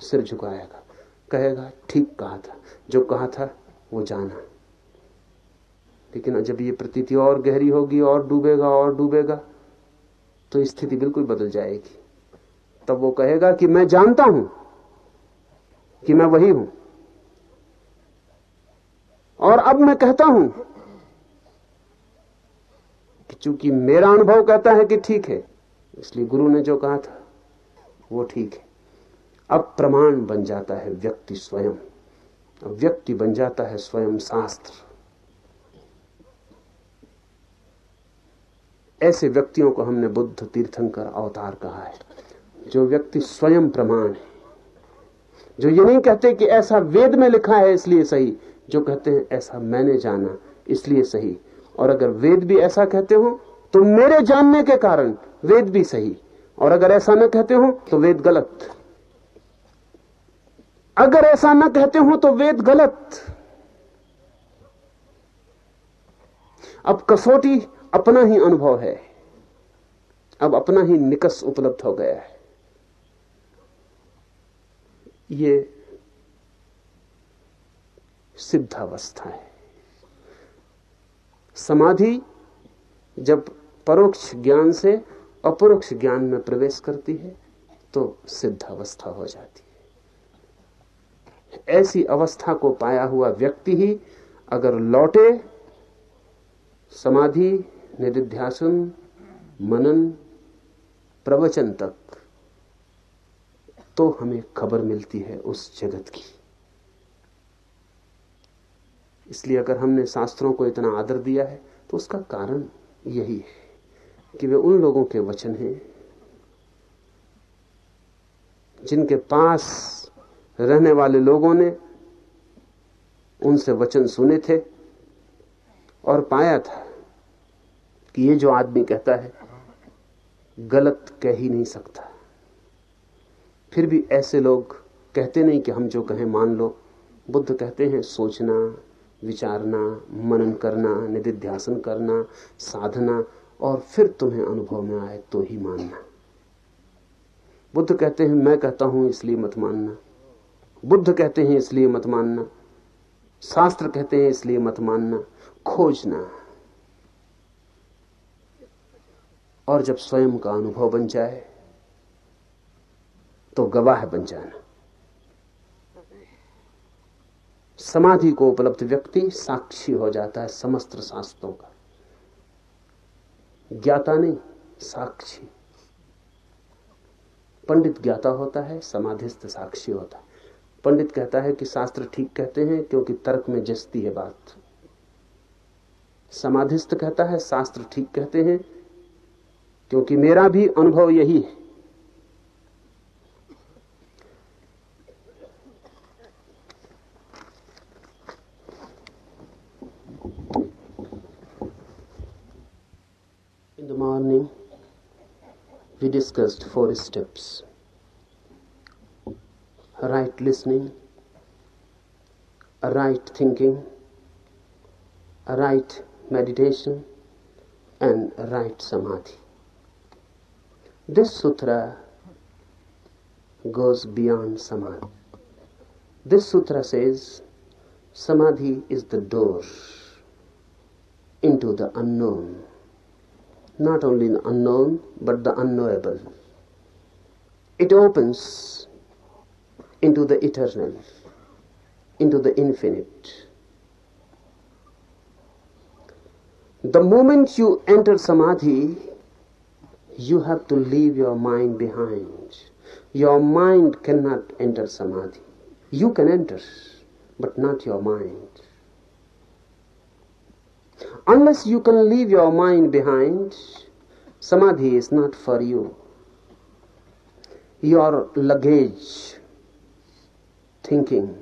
सिर झुकाएगा। कहेगा, ठीक कहा था। जो कहा था, वो जाना। लेकिन जब ये प्रतीति और गहरी होगी, और डूबेगा और डूबेगा तो स्थिति बिल्कुल बदल जाएगी। तब वो कहेगा कि मैं जानता हूँ कि मैं वही हूँ। और अब मैं कहता हूँ कि चूँकि मेरा अनुभव कहता है कि ठीक है, इसलिए गुरु ने जो कहा था वो ठीक है। अब प्रमाण बन जाता है व्यक्ति स्वयं। व्यक्ति बन जाता है स्वयं शास्त्र। ऐसे व्यक्तियों को हमने बुद्ध तीर्थंकर अवतार कहा है, जो व्यक्ति स्वयं प्रमाण है। जो ये नहीं कहते कि ऐसा वेद में लिखा है इसलिए सही, जो कहते हैं ऐसा मैंने जाना इसलिए सही। और अगर वेद भी ऐसा कहते हो तो मेरे जानने के कारण वेद भी सही। और अगर ऐसा न कहते हो तो वेद गलत। अगर ऐसा न कहते हो तो वेद गलत। अब कसौटी अपना ही अनुभव है। अब अपना ही निकस उपलब्ध हो गया है। ये सिद्धावस्था है समाधि जब परोक्ष ज्ञान से अपरोक्ष ज्ञान में प्रवेश करती है तो सिद्धावस्था हो जाती है। ऐसी अवस्था को पाया हुआ व्यक्ति ही अगर लौटे, समाधि, निधिध्यासन, मनन, प्रवचन तक तो हमें खबर मिलती है उस जगत की। इसलिए अगर हमने शास्त्रों को इतना आदर दिया है तो उसका कारण यही है। कि वे उन लोगों के वचन हैं, जिनके पास रहने वाले लोगों ने उनसे वचन सुने थे और पाया था कि ये जो आदमी कहता है, गलत कह ही नहीं सकता। फिर भी ऐसे लोग कहते नहीं कि हम जो कहें मान लो। बुद्ध कहते हैं, सोचना, विचारना, मनन करना, निधिध्यासन करना, साधना और फिर तुम्हें अनुभव में आए तो ही मानना। बुद्ध कहते हैं, मैं कहता हूँ, इसलिए मत मानना। बुद्ध कहते हैं, इसलिए मत मानना। शास्त्र कहते हैं, इसलिए मत मानना। खोजना। और जब स्वयं का अनुभव बन जाए तो गवाह बन जाना। समाधि को उपलब्ध व्यक्ति साक्षी हो जाता है समस्त शास्त्रों का। ज्ञाता नहीं, साक्षी। पंडित ज्ञाता होता है, समाधिस्थ साक्षी होता है। पंडित कहता है कि शास्त्र ठीक कहते हैं, क्योंकि तर्क में जस्ती है बात। समाधिस्थ कहता है, शास्त्र ठीक कहते हैं, क्योंकि मेरा भी अनुभव यही है। Morning, we discussed four steps right listening, a right thinking, a right meditation, and right samadhi. This sutra goes beyond samadhi. This sutra says samadhi is the door into the unknown. Not only the unknown, but the unknowable. It opens into the eternal, into the infinite. The moment you enter samadhi, you have to leave your mind behind. Your mind cannot enter samadhi. You can enter, but not your mind. Unless you can leave your mind behind, samadhi is not for you. Your luggage, thinking,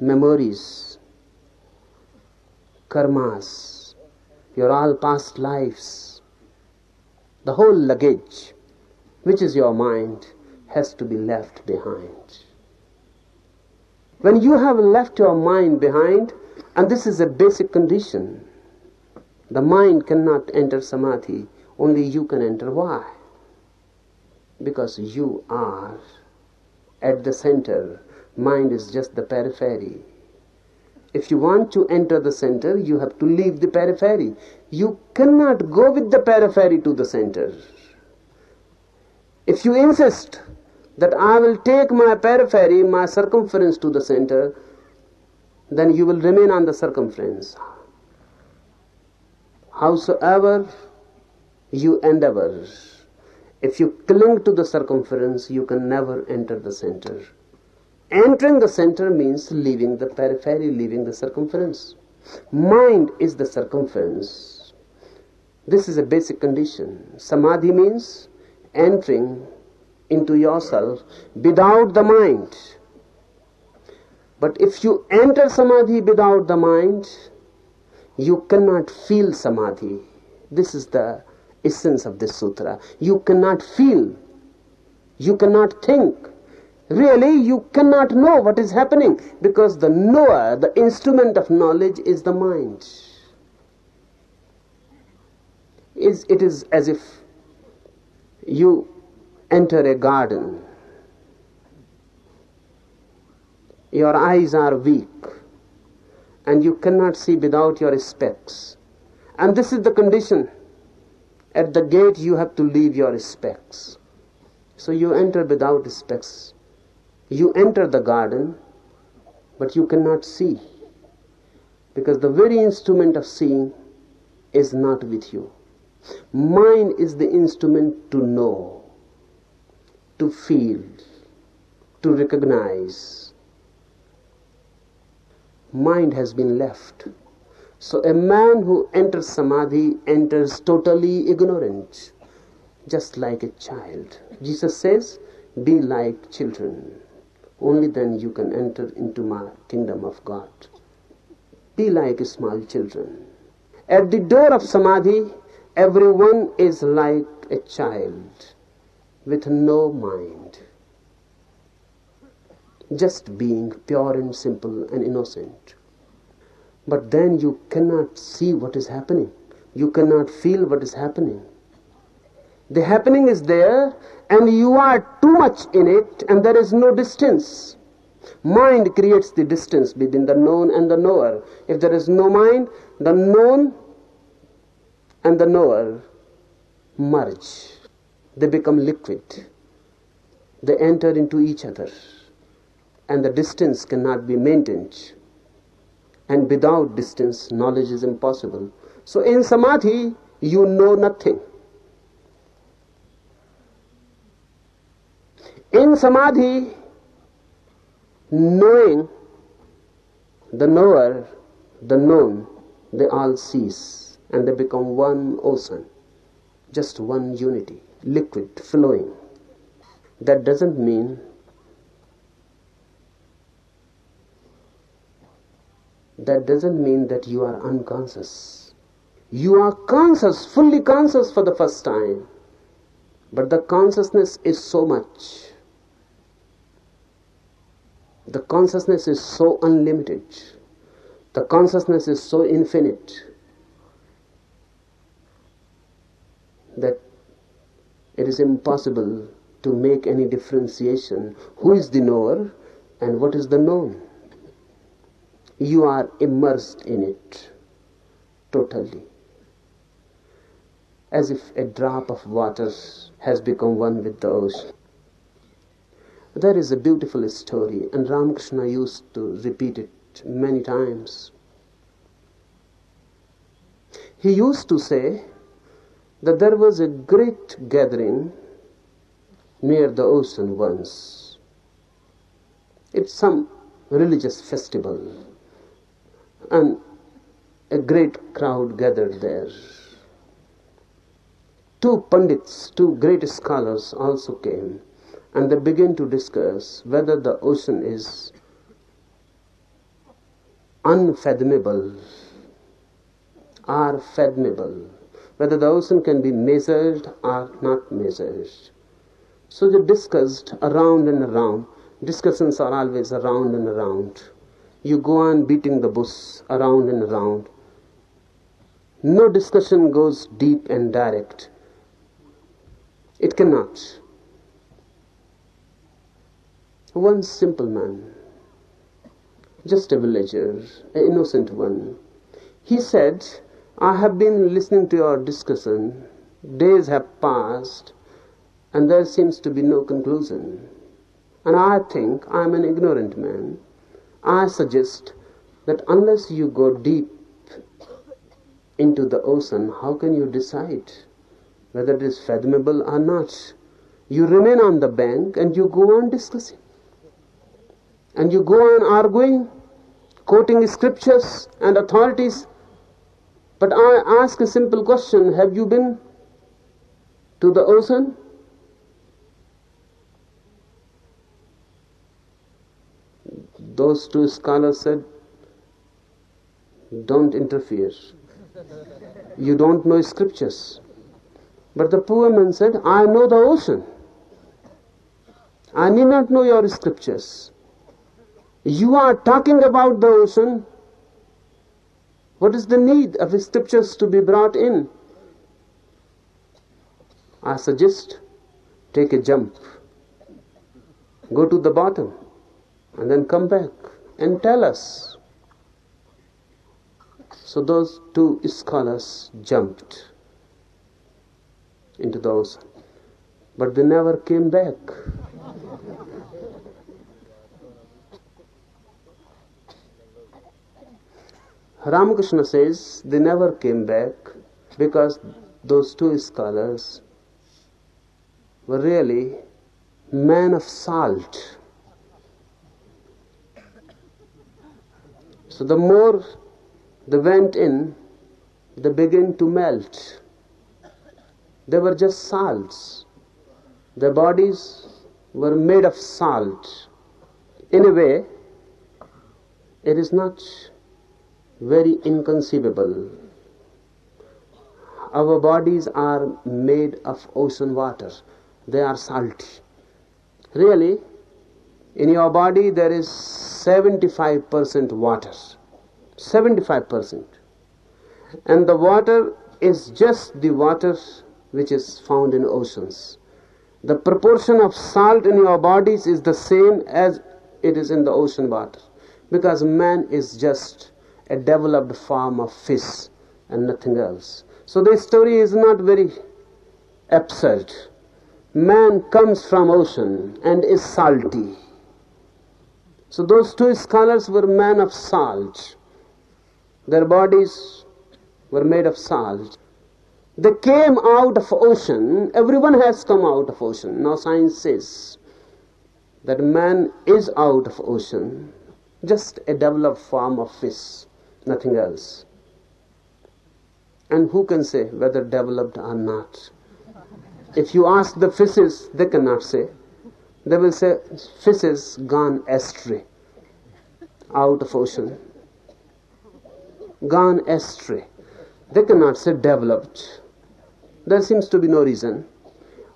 memories, karmas, your all past lives, the whole luggage, which is your mind, has to be left behind. When you have left your mind behind, and this is a basic condition, the mind cannot enter samadhi, only you can enter. Why? Because you are at the center, mind is just the periphery. If you want to enter the center, you have to leave the periphery. You cannot go with the periphery to the center. If you insist that I will take my periphery, my circumference to the center, then you will remain on the circumference. Howsoever you endeavor, if you cling to the circumference, you can never enter the center. Entering the center means leaving the periphery, leaving the circumference. Mind is the circumference. This is a basic condition. Samadhi means entering into yourself without the mind. But if you enter samadhi without the mind, you cannot feel samadhi. This is the essence of this sutra. You cannot feel, you cannot think. Really, you cannot know what is happening because the knower, the instrument of knowledge, is the mind. Is it is as if you enter a garden. Your eyes are weak and you cannot see without your specs. And this is the condition. At the gate, you have to leave your specs. So you enter without specs. You enter the garden, but you cannot see. Because the very instrument of seeing is not with you. Mind is the instrument to know, to feel, to recognize. Mind has been left. So a man who enters samadhi enters totally ignorant, just like a child. Jesus says, Be like children. Only then you can enter into my kingdom of God. Be like small children. At the door of samadhi, everyone is like a child with no mind, just being pure and simple and innocent. But then you cannot see what is happening, you cannot feel what is happening. The happening is there, and you are too much in it, and there is no distance. Mind creates the distance between the known and the knower. If there is no mind, the known and the knower merge. They become liquid. They enter into each other. And the distance cannot be maintained. And without distance, knowledge is impossible. So in samadhi, you know nothing. In samadhi, knowing the knower, the known, they all cease and they become one ocean, just one unity, liquid, flowing. That doesn't mean that doesn't mean that you are unconscious. You are conscious, fully conscious for the first time. But the consciousness is so much. The consciousness is so unlimited. The consciousness is so infinite that it is impossible to make any differentiation who is the knower and what is the known. You are immersed in it totally, as if a drop of water has become one with the ocean. There is a beautiful story, and Ramakrishna used to repeat it many times. He used to say that there was a great gathering near the ocean once. It's some religious festival, and a great crowd gathered there. Two pandits, two great scholars also came, and they began to discuss whether the ocean is unfathomable or fathomable, whether the ocean can be measured or not measured. So they discussed around and around. Discussions are always around and around. You go on beating the bush around and around. No discussion goes deep and direct. It cannot. One simple man, just a villager, an innocent one, he said, I have been listening to your discussion. Days have passed and there seems to be no conclusion. And I think I am an ignorant man. I suggest that unless you go deep into the ocean, how can you decide whether it is fathomable or not? You remain on the bank and you go on discussing. And you go on arguing, quoting scriptures and authorities But I ask a simple question Have you been to the ocean? Those two scholars said, Don't interfere. You don't know scriptures. But the poor man said, I know the ocean. I need not know your scriptures. You are talking about the ocean. What is the need of scriptures to be brought in? I suggest take a jump, go to the bottom, and then come back and tell us. So those two scholars jumped into the ocean, but they never came back. Ramakrishna says they never came back because those two scholars were really men of salt. So the more they went in, they began to melt. They were just salts. Their bodies were made of salt. In a way, it is not very inconceivable. Our bodies are made of ocean water, they are salty. Really, in your body there is 75% water. 75%. And the water is just the water which is found in oceans. The proportion of salt in your bodies is the same as it is in the ocean water because man is just a developed form of fish and nothing else. So this story is not very absurd. Man comes from ocean and is salty. So those two scholars were men of salt. Their bodies were made of salt. They came out of ocean. Everyone has come out of ocean. Now science says that man is out of ocean, just a developed form of fish nothing else. And who can say whether developed or not? If you ask the fishes, they cannot say. They will say, fishes gone astray, out of ocean. Gone astray. They cannot say developed. There seems to be no reason.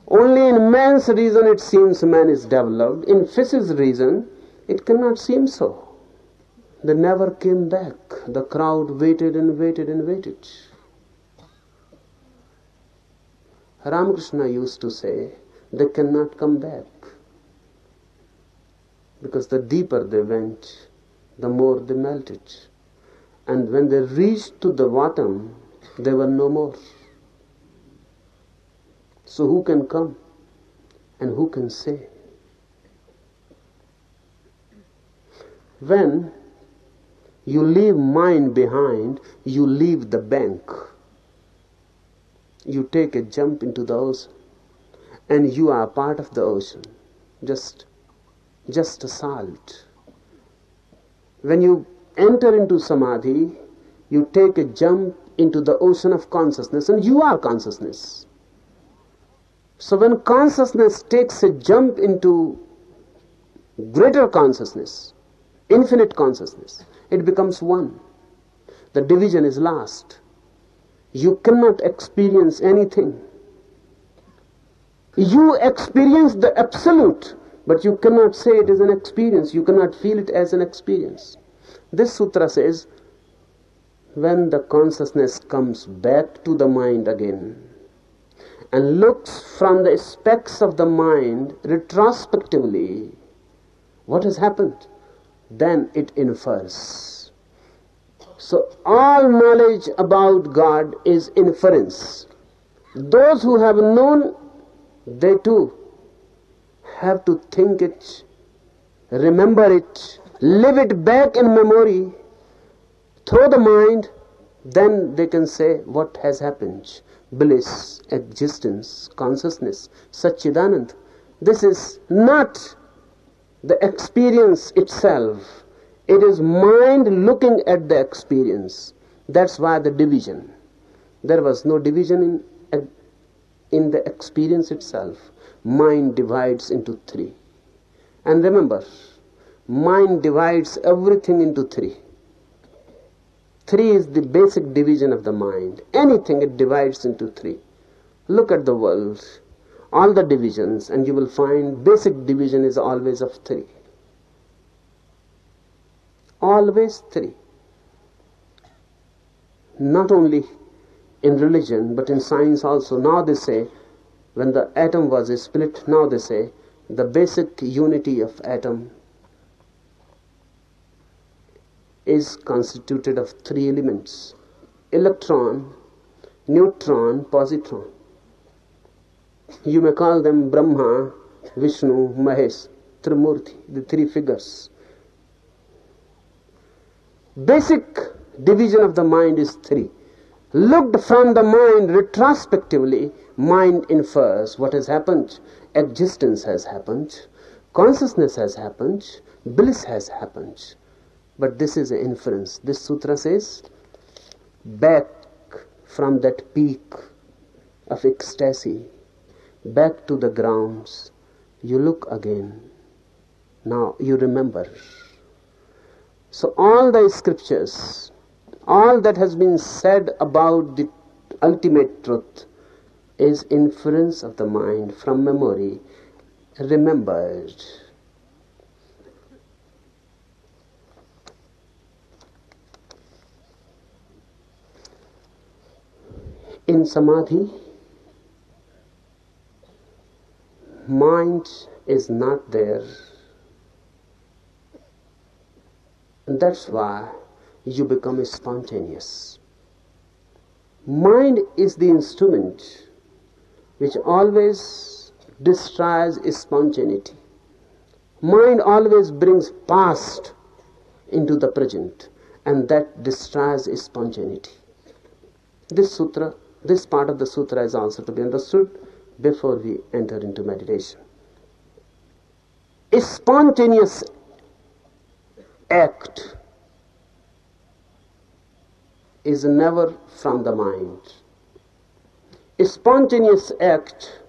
Only in man's reason it seems man is developed. In fish's reason, it cannot seem so. They never came back. The crowd waited and waited and waited. Ramakrishna used to say, they cannot come back. Because the deeper they went, the more they melted. And when they reached to the bottom, they were no more. So who can come and who can say? When you leave mind behind, you leave the bank. You take a jump into the ocean, and you are part of the ocean. Just, just a salt. When you enter into samadhi, you take a jump into the ocean of consciousness, and you are consciousness. So when consciousness takes a jump into greater consciousness, infinite consciousness, it becomes one. The division is lost. You cannot experience anything. You experience the absolute, but you cannot say it is an experience. You cannot feel it as an experience. This sutra says when the consciousness comes back to the mind again and looks from the specs of the mind retrospectively, what has happened? then it infers. So all knowledge about God is inference. Those who have known, they too have to think it, remember it, live it back in memory, through the mind, then they can say what has happened. Bliss, existence, consciousness, Satchidanand. This is not the experience itself. It is mind looking at the experience. That's why the division. There was no division in, in the experience itself. Mind divides into three. And remember, mind divides everything into three. Three is the basic division of the mind. Anything it divides into three. Look at the world, all the divisions, and you will find basic division is always of three. Always three. Not only in religion, but in science also. Now they say, when the atom was split, now they say, the basic unity of atom is constituted of three elements electron, neutron, positron. You may call them Brahma, Vishnu, Mahesh, Trimurti, the three figures. Basic division of the mind is three. Looked from the mind retrospectively, mind infers what has happened. Existence has happened, consciousness has happened, bliss has happened. But this is an inference. This sutra says, back from that peak of ecstasy, back to the grounds, you look again. Now you remember. So, all the scriptures, all that has been said about the ultimate truth is inference of the mind from memory, remembered. In samadhi, mind is not there. That's why you become spontaneous. Mind is the instrument which always destroys spontaneity. Mind always brings past into the present, and that destroys spontaneity. This sutra, this part of the sutra is also to be understood before we enter into meditation. A spontaneous act is never from the mind. A spontaneous act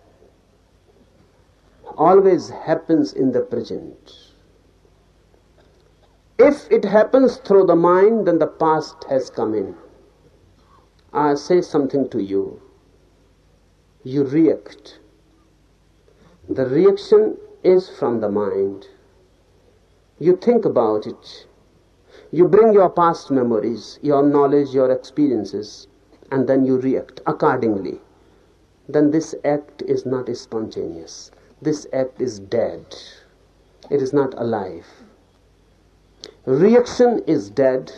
always happens in the present. If it happens through the mind, then the past has come in. I say something to you, you react. The reaction is from the mind. You think about it. You bring your past memories, your knowledge, your experiences, and then you react accordingly. Then this act is not spontaneous. This act is dead. It is not alive. Reaction is dead,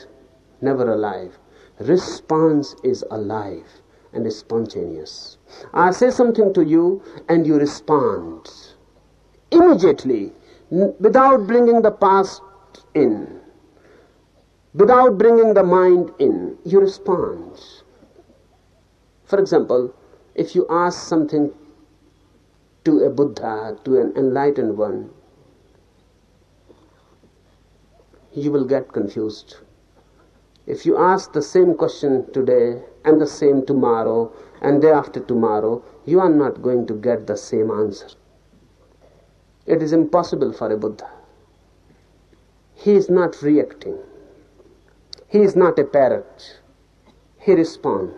never alive. Response is alive and is spontaneous. I say something to you and you respond immediately without bringing the past in, without bringing the mind in. You respond. For example, if you ask something to a Buddha, to an enlightened one, you will get confused. If you ask the same question today and the same tomorrow and day after tomorrow, you are not going to get the same answer. It is impossible for a Buddha. He is not reacting. He is not a parrot. He responds.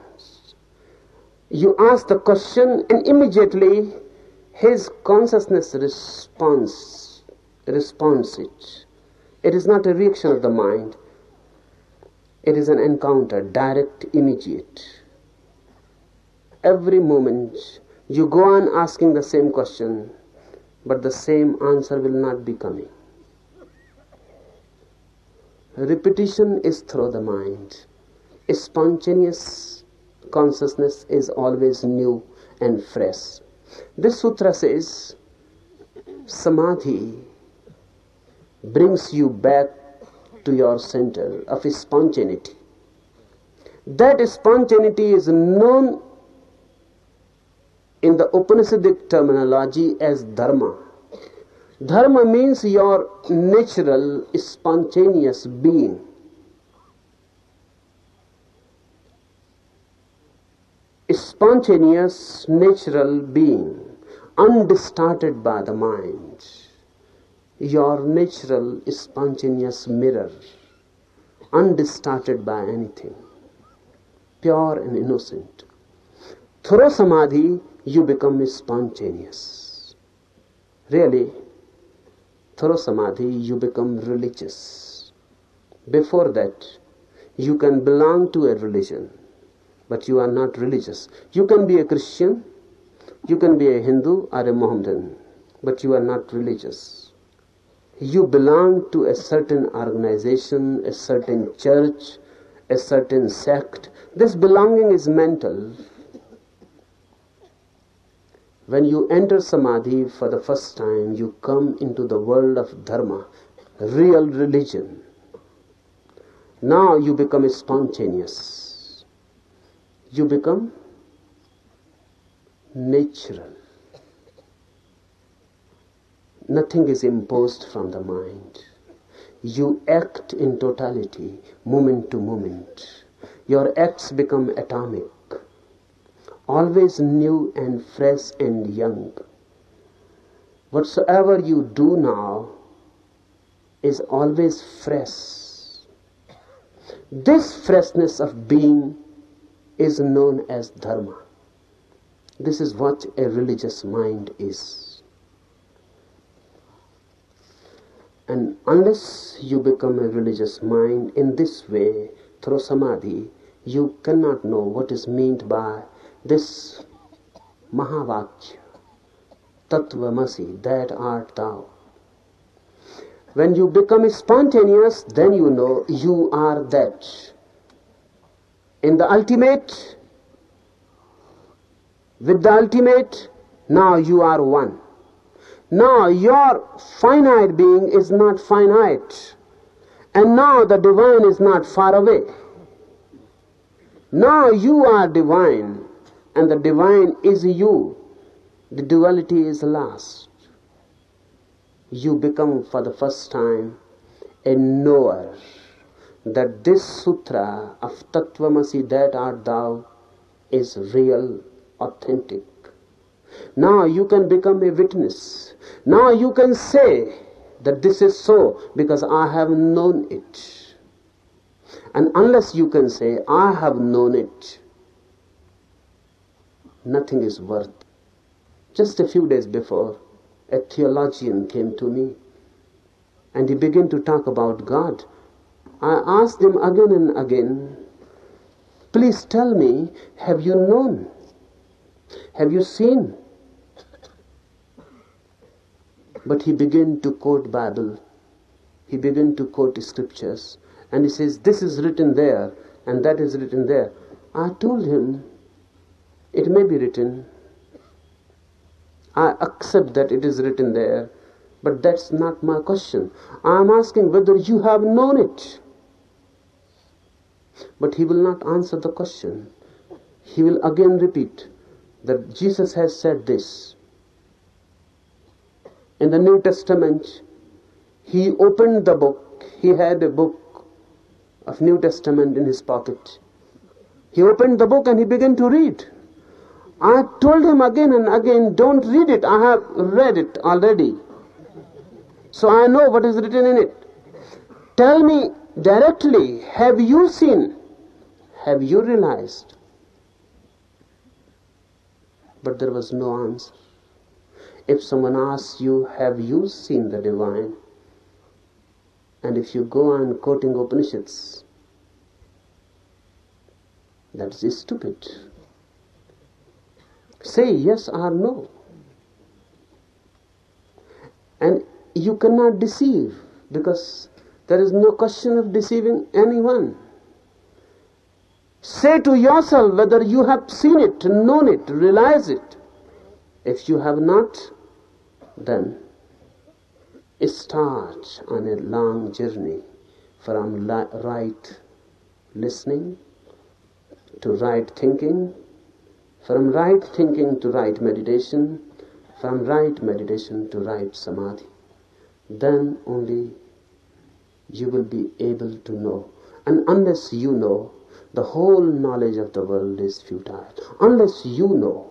You ask the question and immediately his consciousness responds responds it. It is not a reaction of the mind. It is an encounter, direct, immediate. Every moment you go on asking the same question, but the same answer will not be coming. Repetition is through the mind. Spontaneous consciousness is always new and fresh. This sutra says samadhi brings you back to your center of spontaneity. That spontaneity is known in the Upanishadic terminology as dharma. Dharma means your natural, spontaneous being. Spontaneous natural being, undistorted by the mind. Your natural spontaneous mirror, undistorted by anything, pure and innocent. Through samadhi, you become spontaneous. Really, through samadhi, you become religious. Before that, you can belong to a religion, but you are not religious. You can be a Christian, you can be a Hindu or a Mohammedan, but you are not religious. You belong to a certain organization, a certain church, a certain sect. This belonging is mental. When you enter samadhi for the first time, you come into the world of dharma, real religion. Now you become spontaneous. You become natural. Nothing is imposed from the mind. You act in totality, moment to moment. Your acts become atomic, always new and fresh and young. Whatsoever you do now is always fresh. This freshness of being is known as dharma. This is what a religious mind is. And unless you become a religious mind in this way, through samadhi, you cannot know what is meant by this Mahavakya, Tattvamasi, that art thou. When you become spontaneous, then you know you are that. In the ultimate, with the ultimate, now you are one. Now your finite being is not finite. And now the divine is not far away. Now you are divine and the divine is you. The duality is lost. You become for the first time a knower that this sutra of Tattvamasi that art thou is real, authentic. Now you can become a witness. Now you can say that this is so because I have known it. And unless you can say, I have known it, nothing is worth. Just a few days before, a theologian came to me and he began to talk about God. I asked him again and again, please tell me, have you known? Have you seen? But he began to quote Bible. He began to quote scriptures. And he says, this is written there and that is written there. I told him, it may be written. I accept that it is written there, but that's not my question. I am asking whether you have known it. But he will not answer the question. He will again repeat that Jesus has said this. In the New Testament, he opened the book. He had a book of New Testament in his pocket. He opened the book and he began to read. I told him again and again, don't read it. I have read it already. So I know what is written in it. Tell me directly, have you seen? Have you realized? But there was no answer. If someone asks you, have you seen the divine? And if you go on quoting Upanishads, that's stupid. Say yes or no. And you cannot deceive because there is no question of deceiving anyone. Say to yourself whether you have seen it, known it, realized it. If you have not, then start on a long journey from right listening to right thinking from right thinking to right meditation, from right meditation to right samadhi. Then only you will be able to know. And unless you know, the whole knowledge of the world is futile unless you know.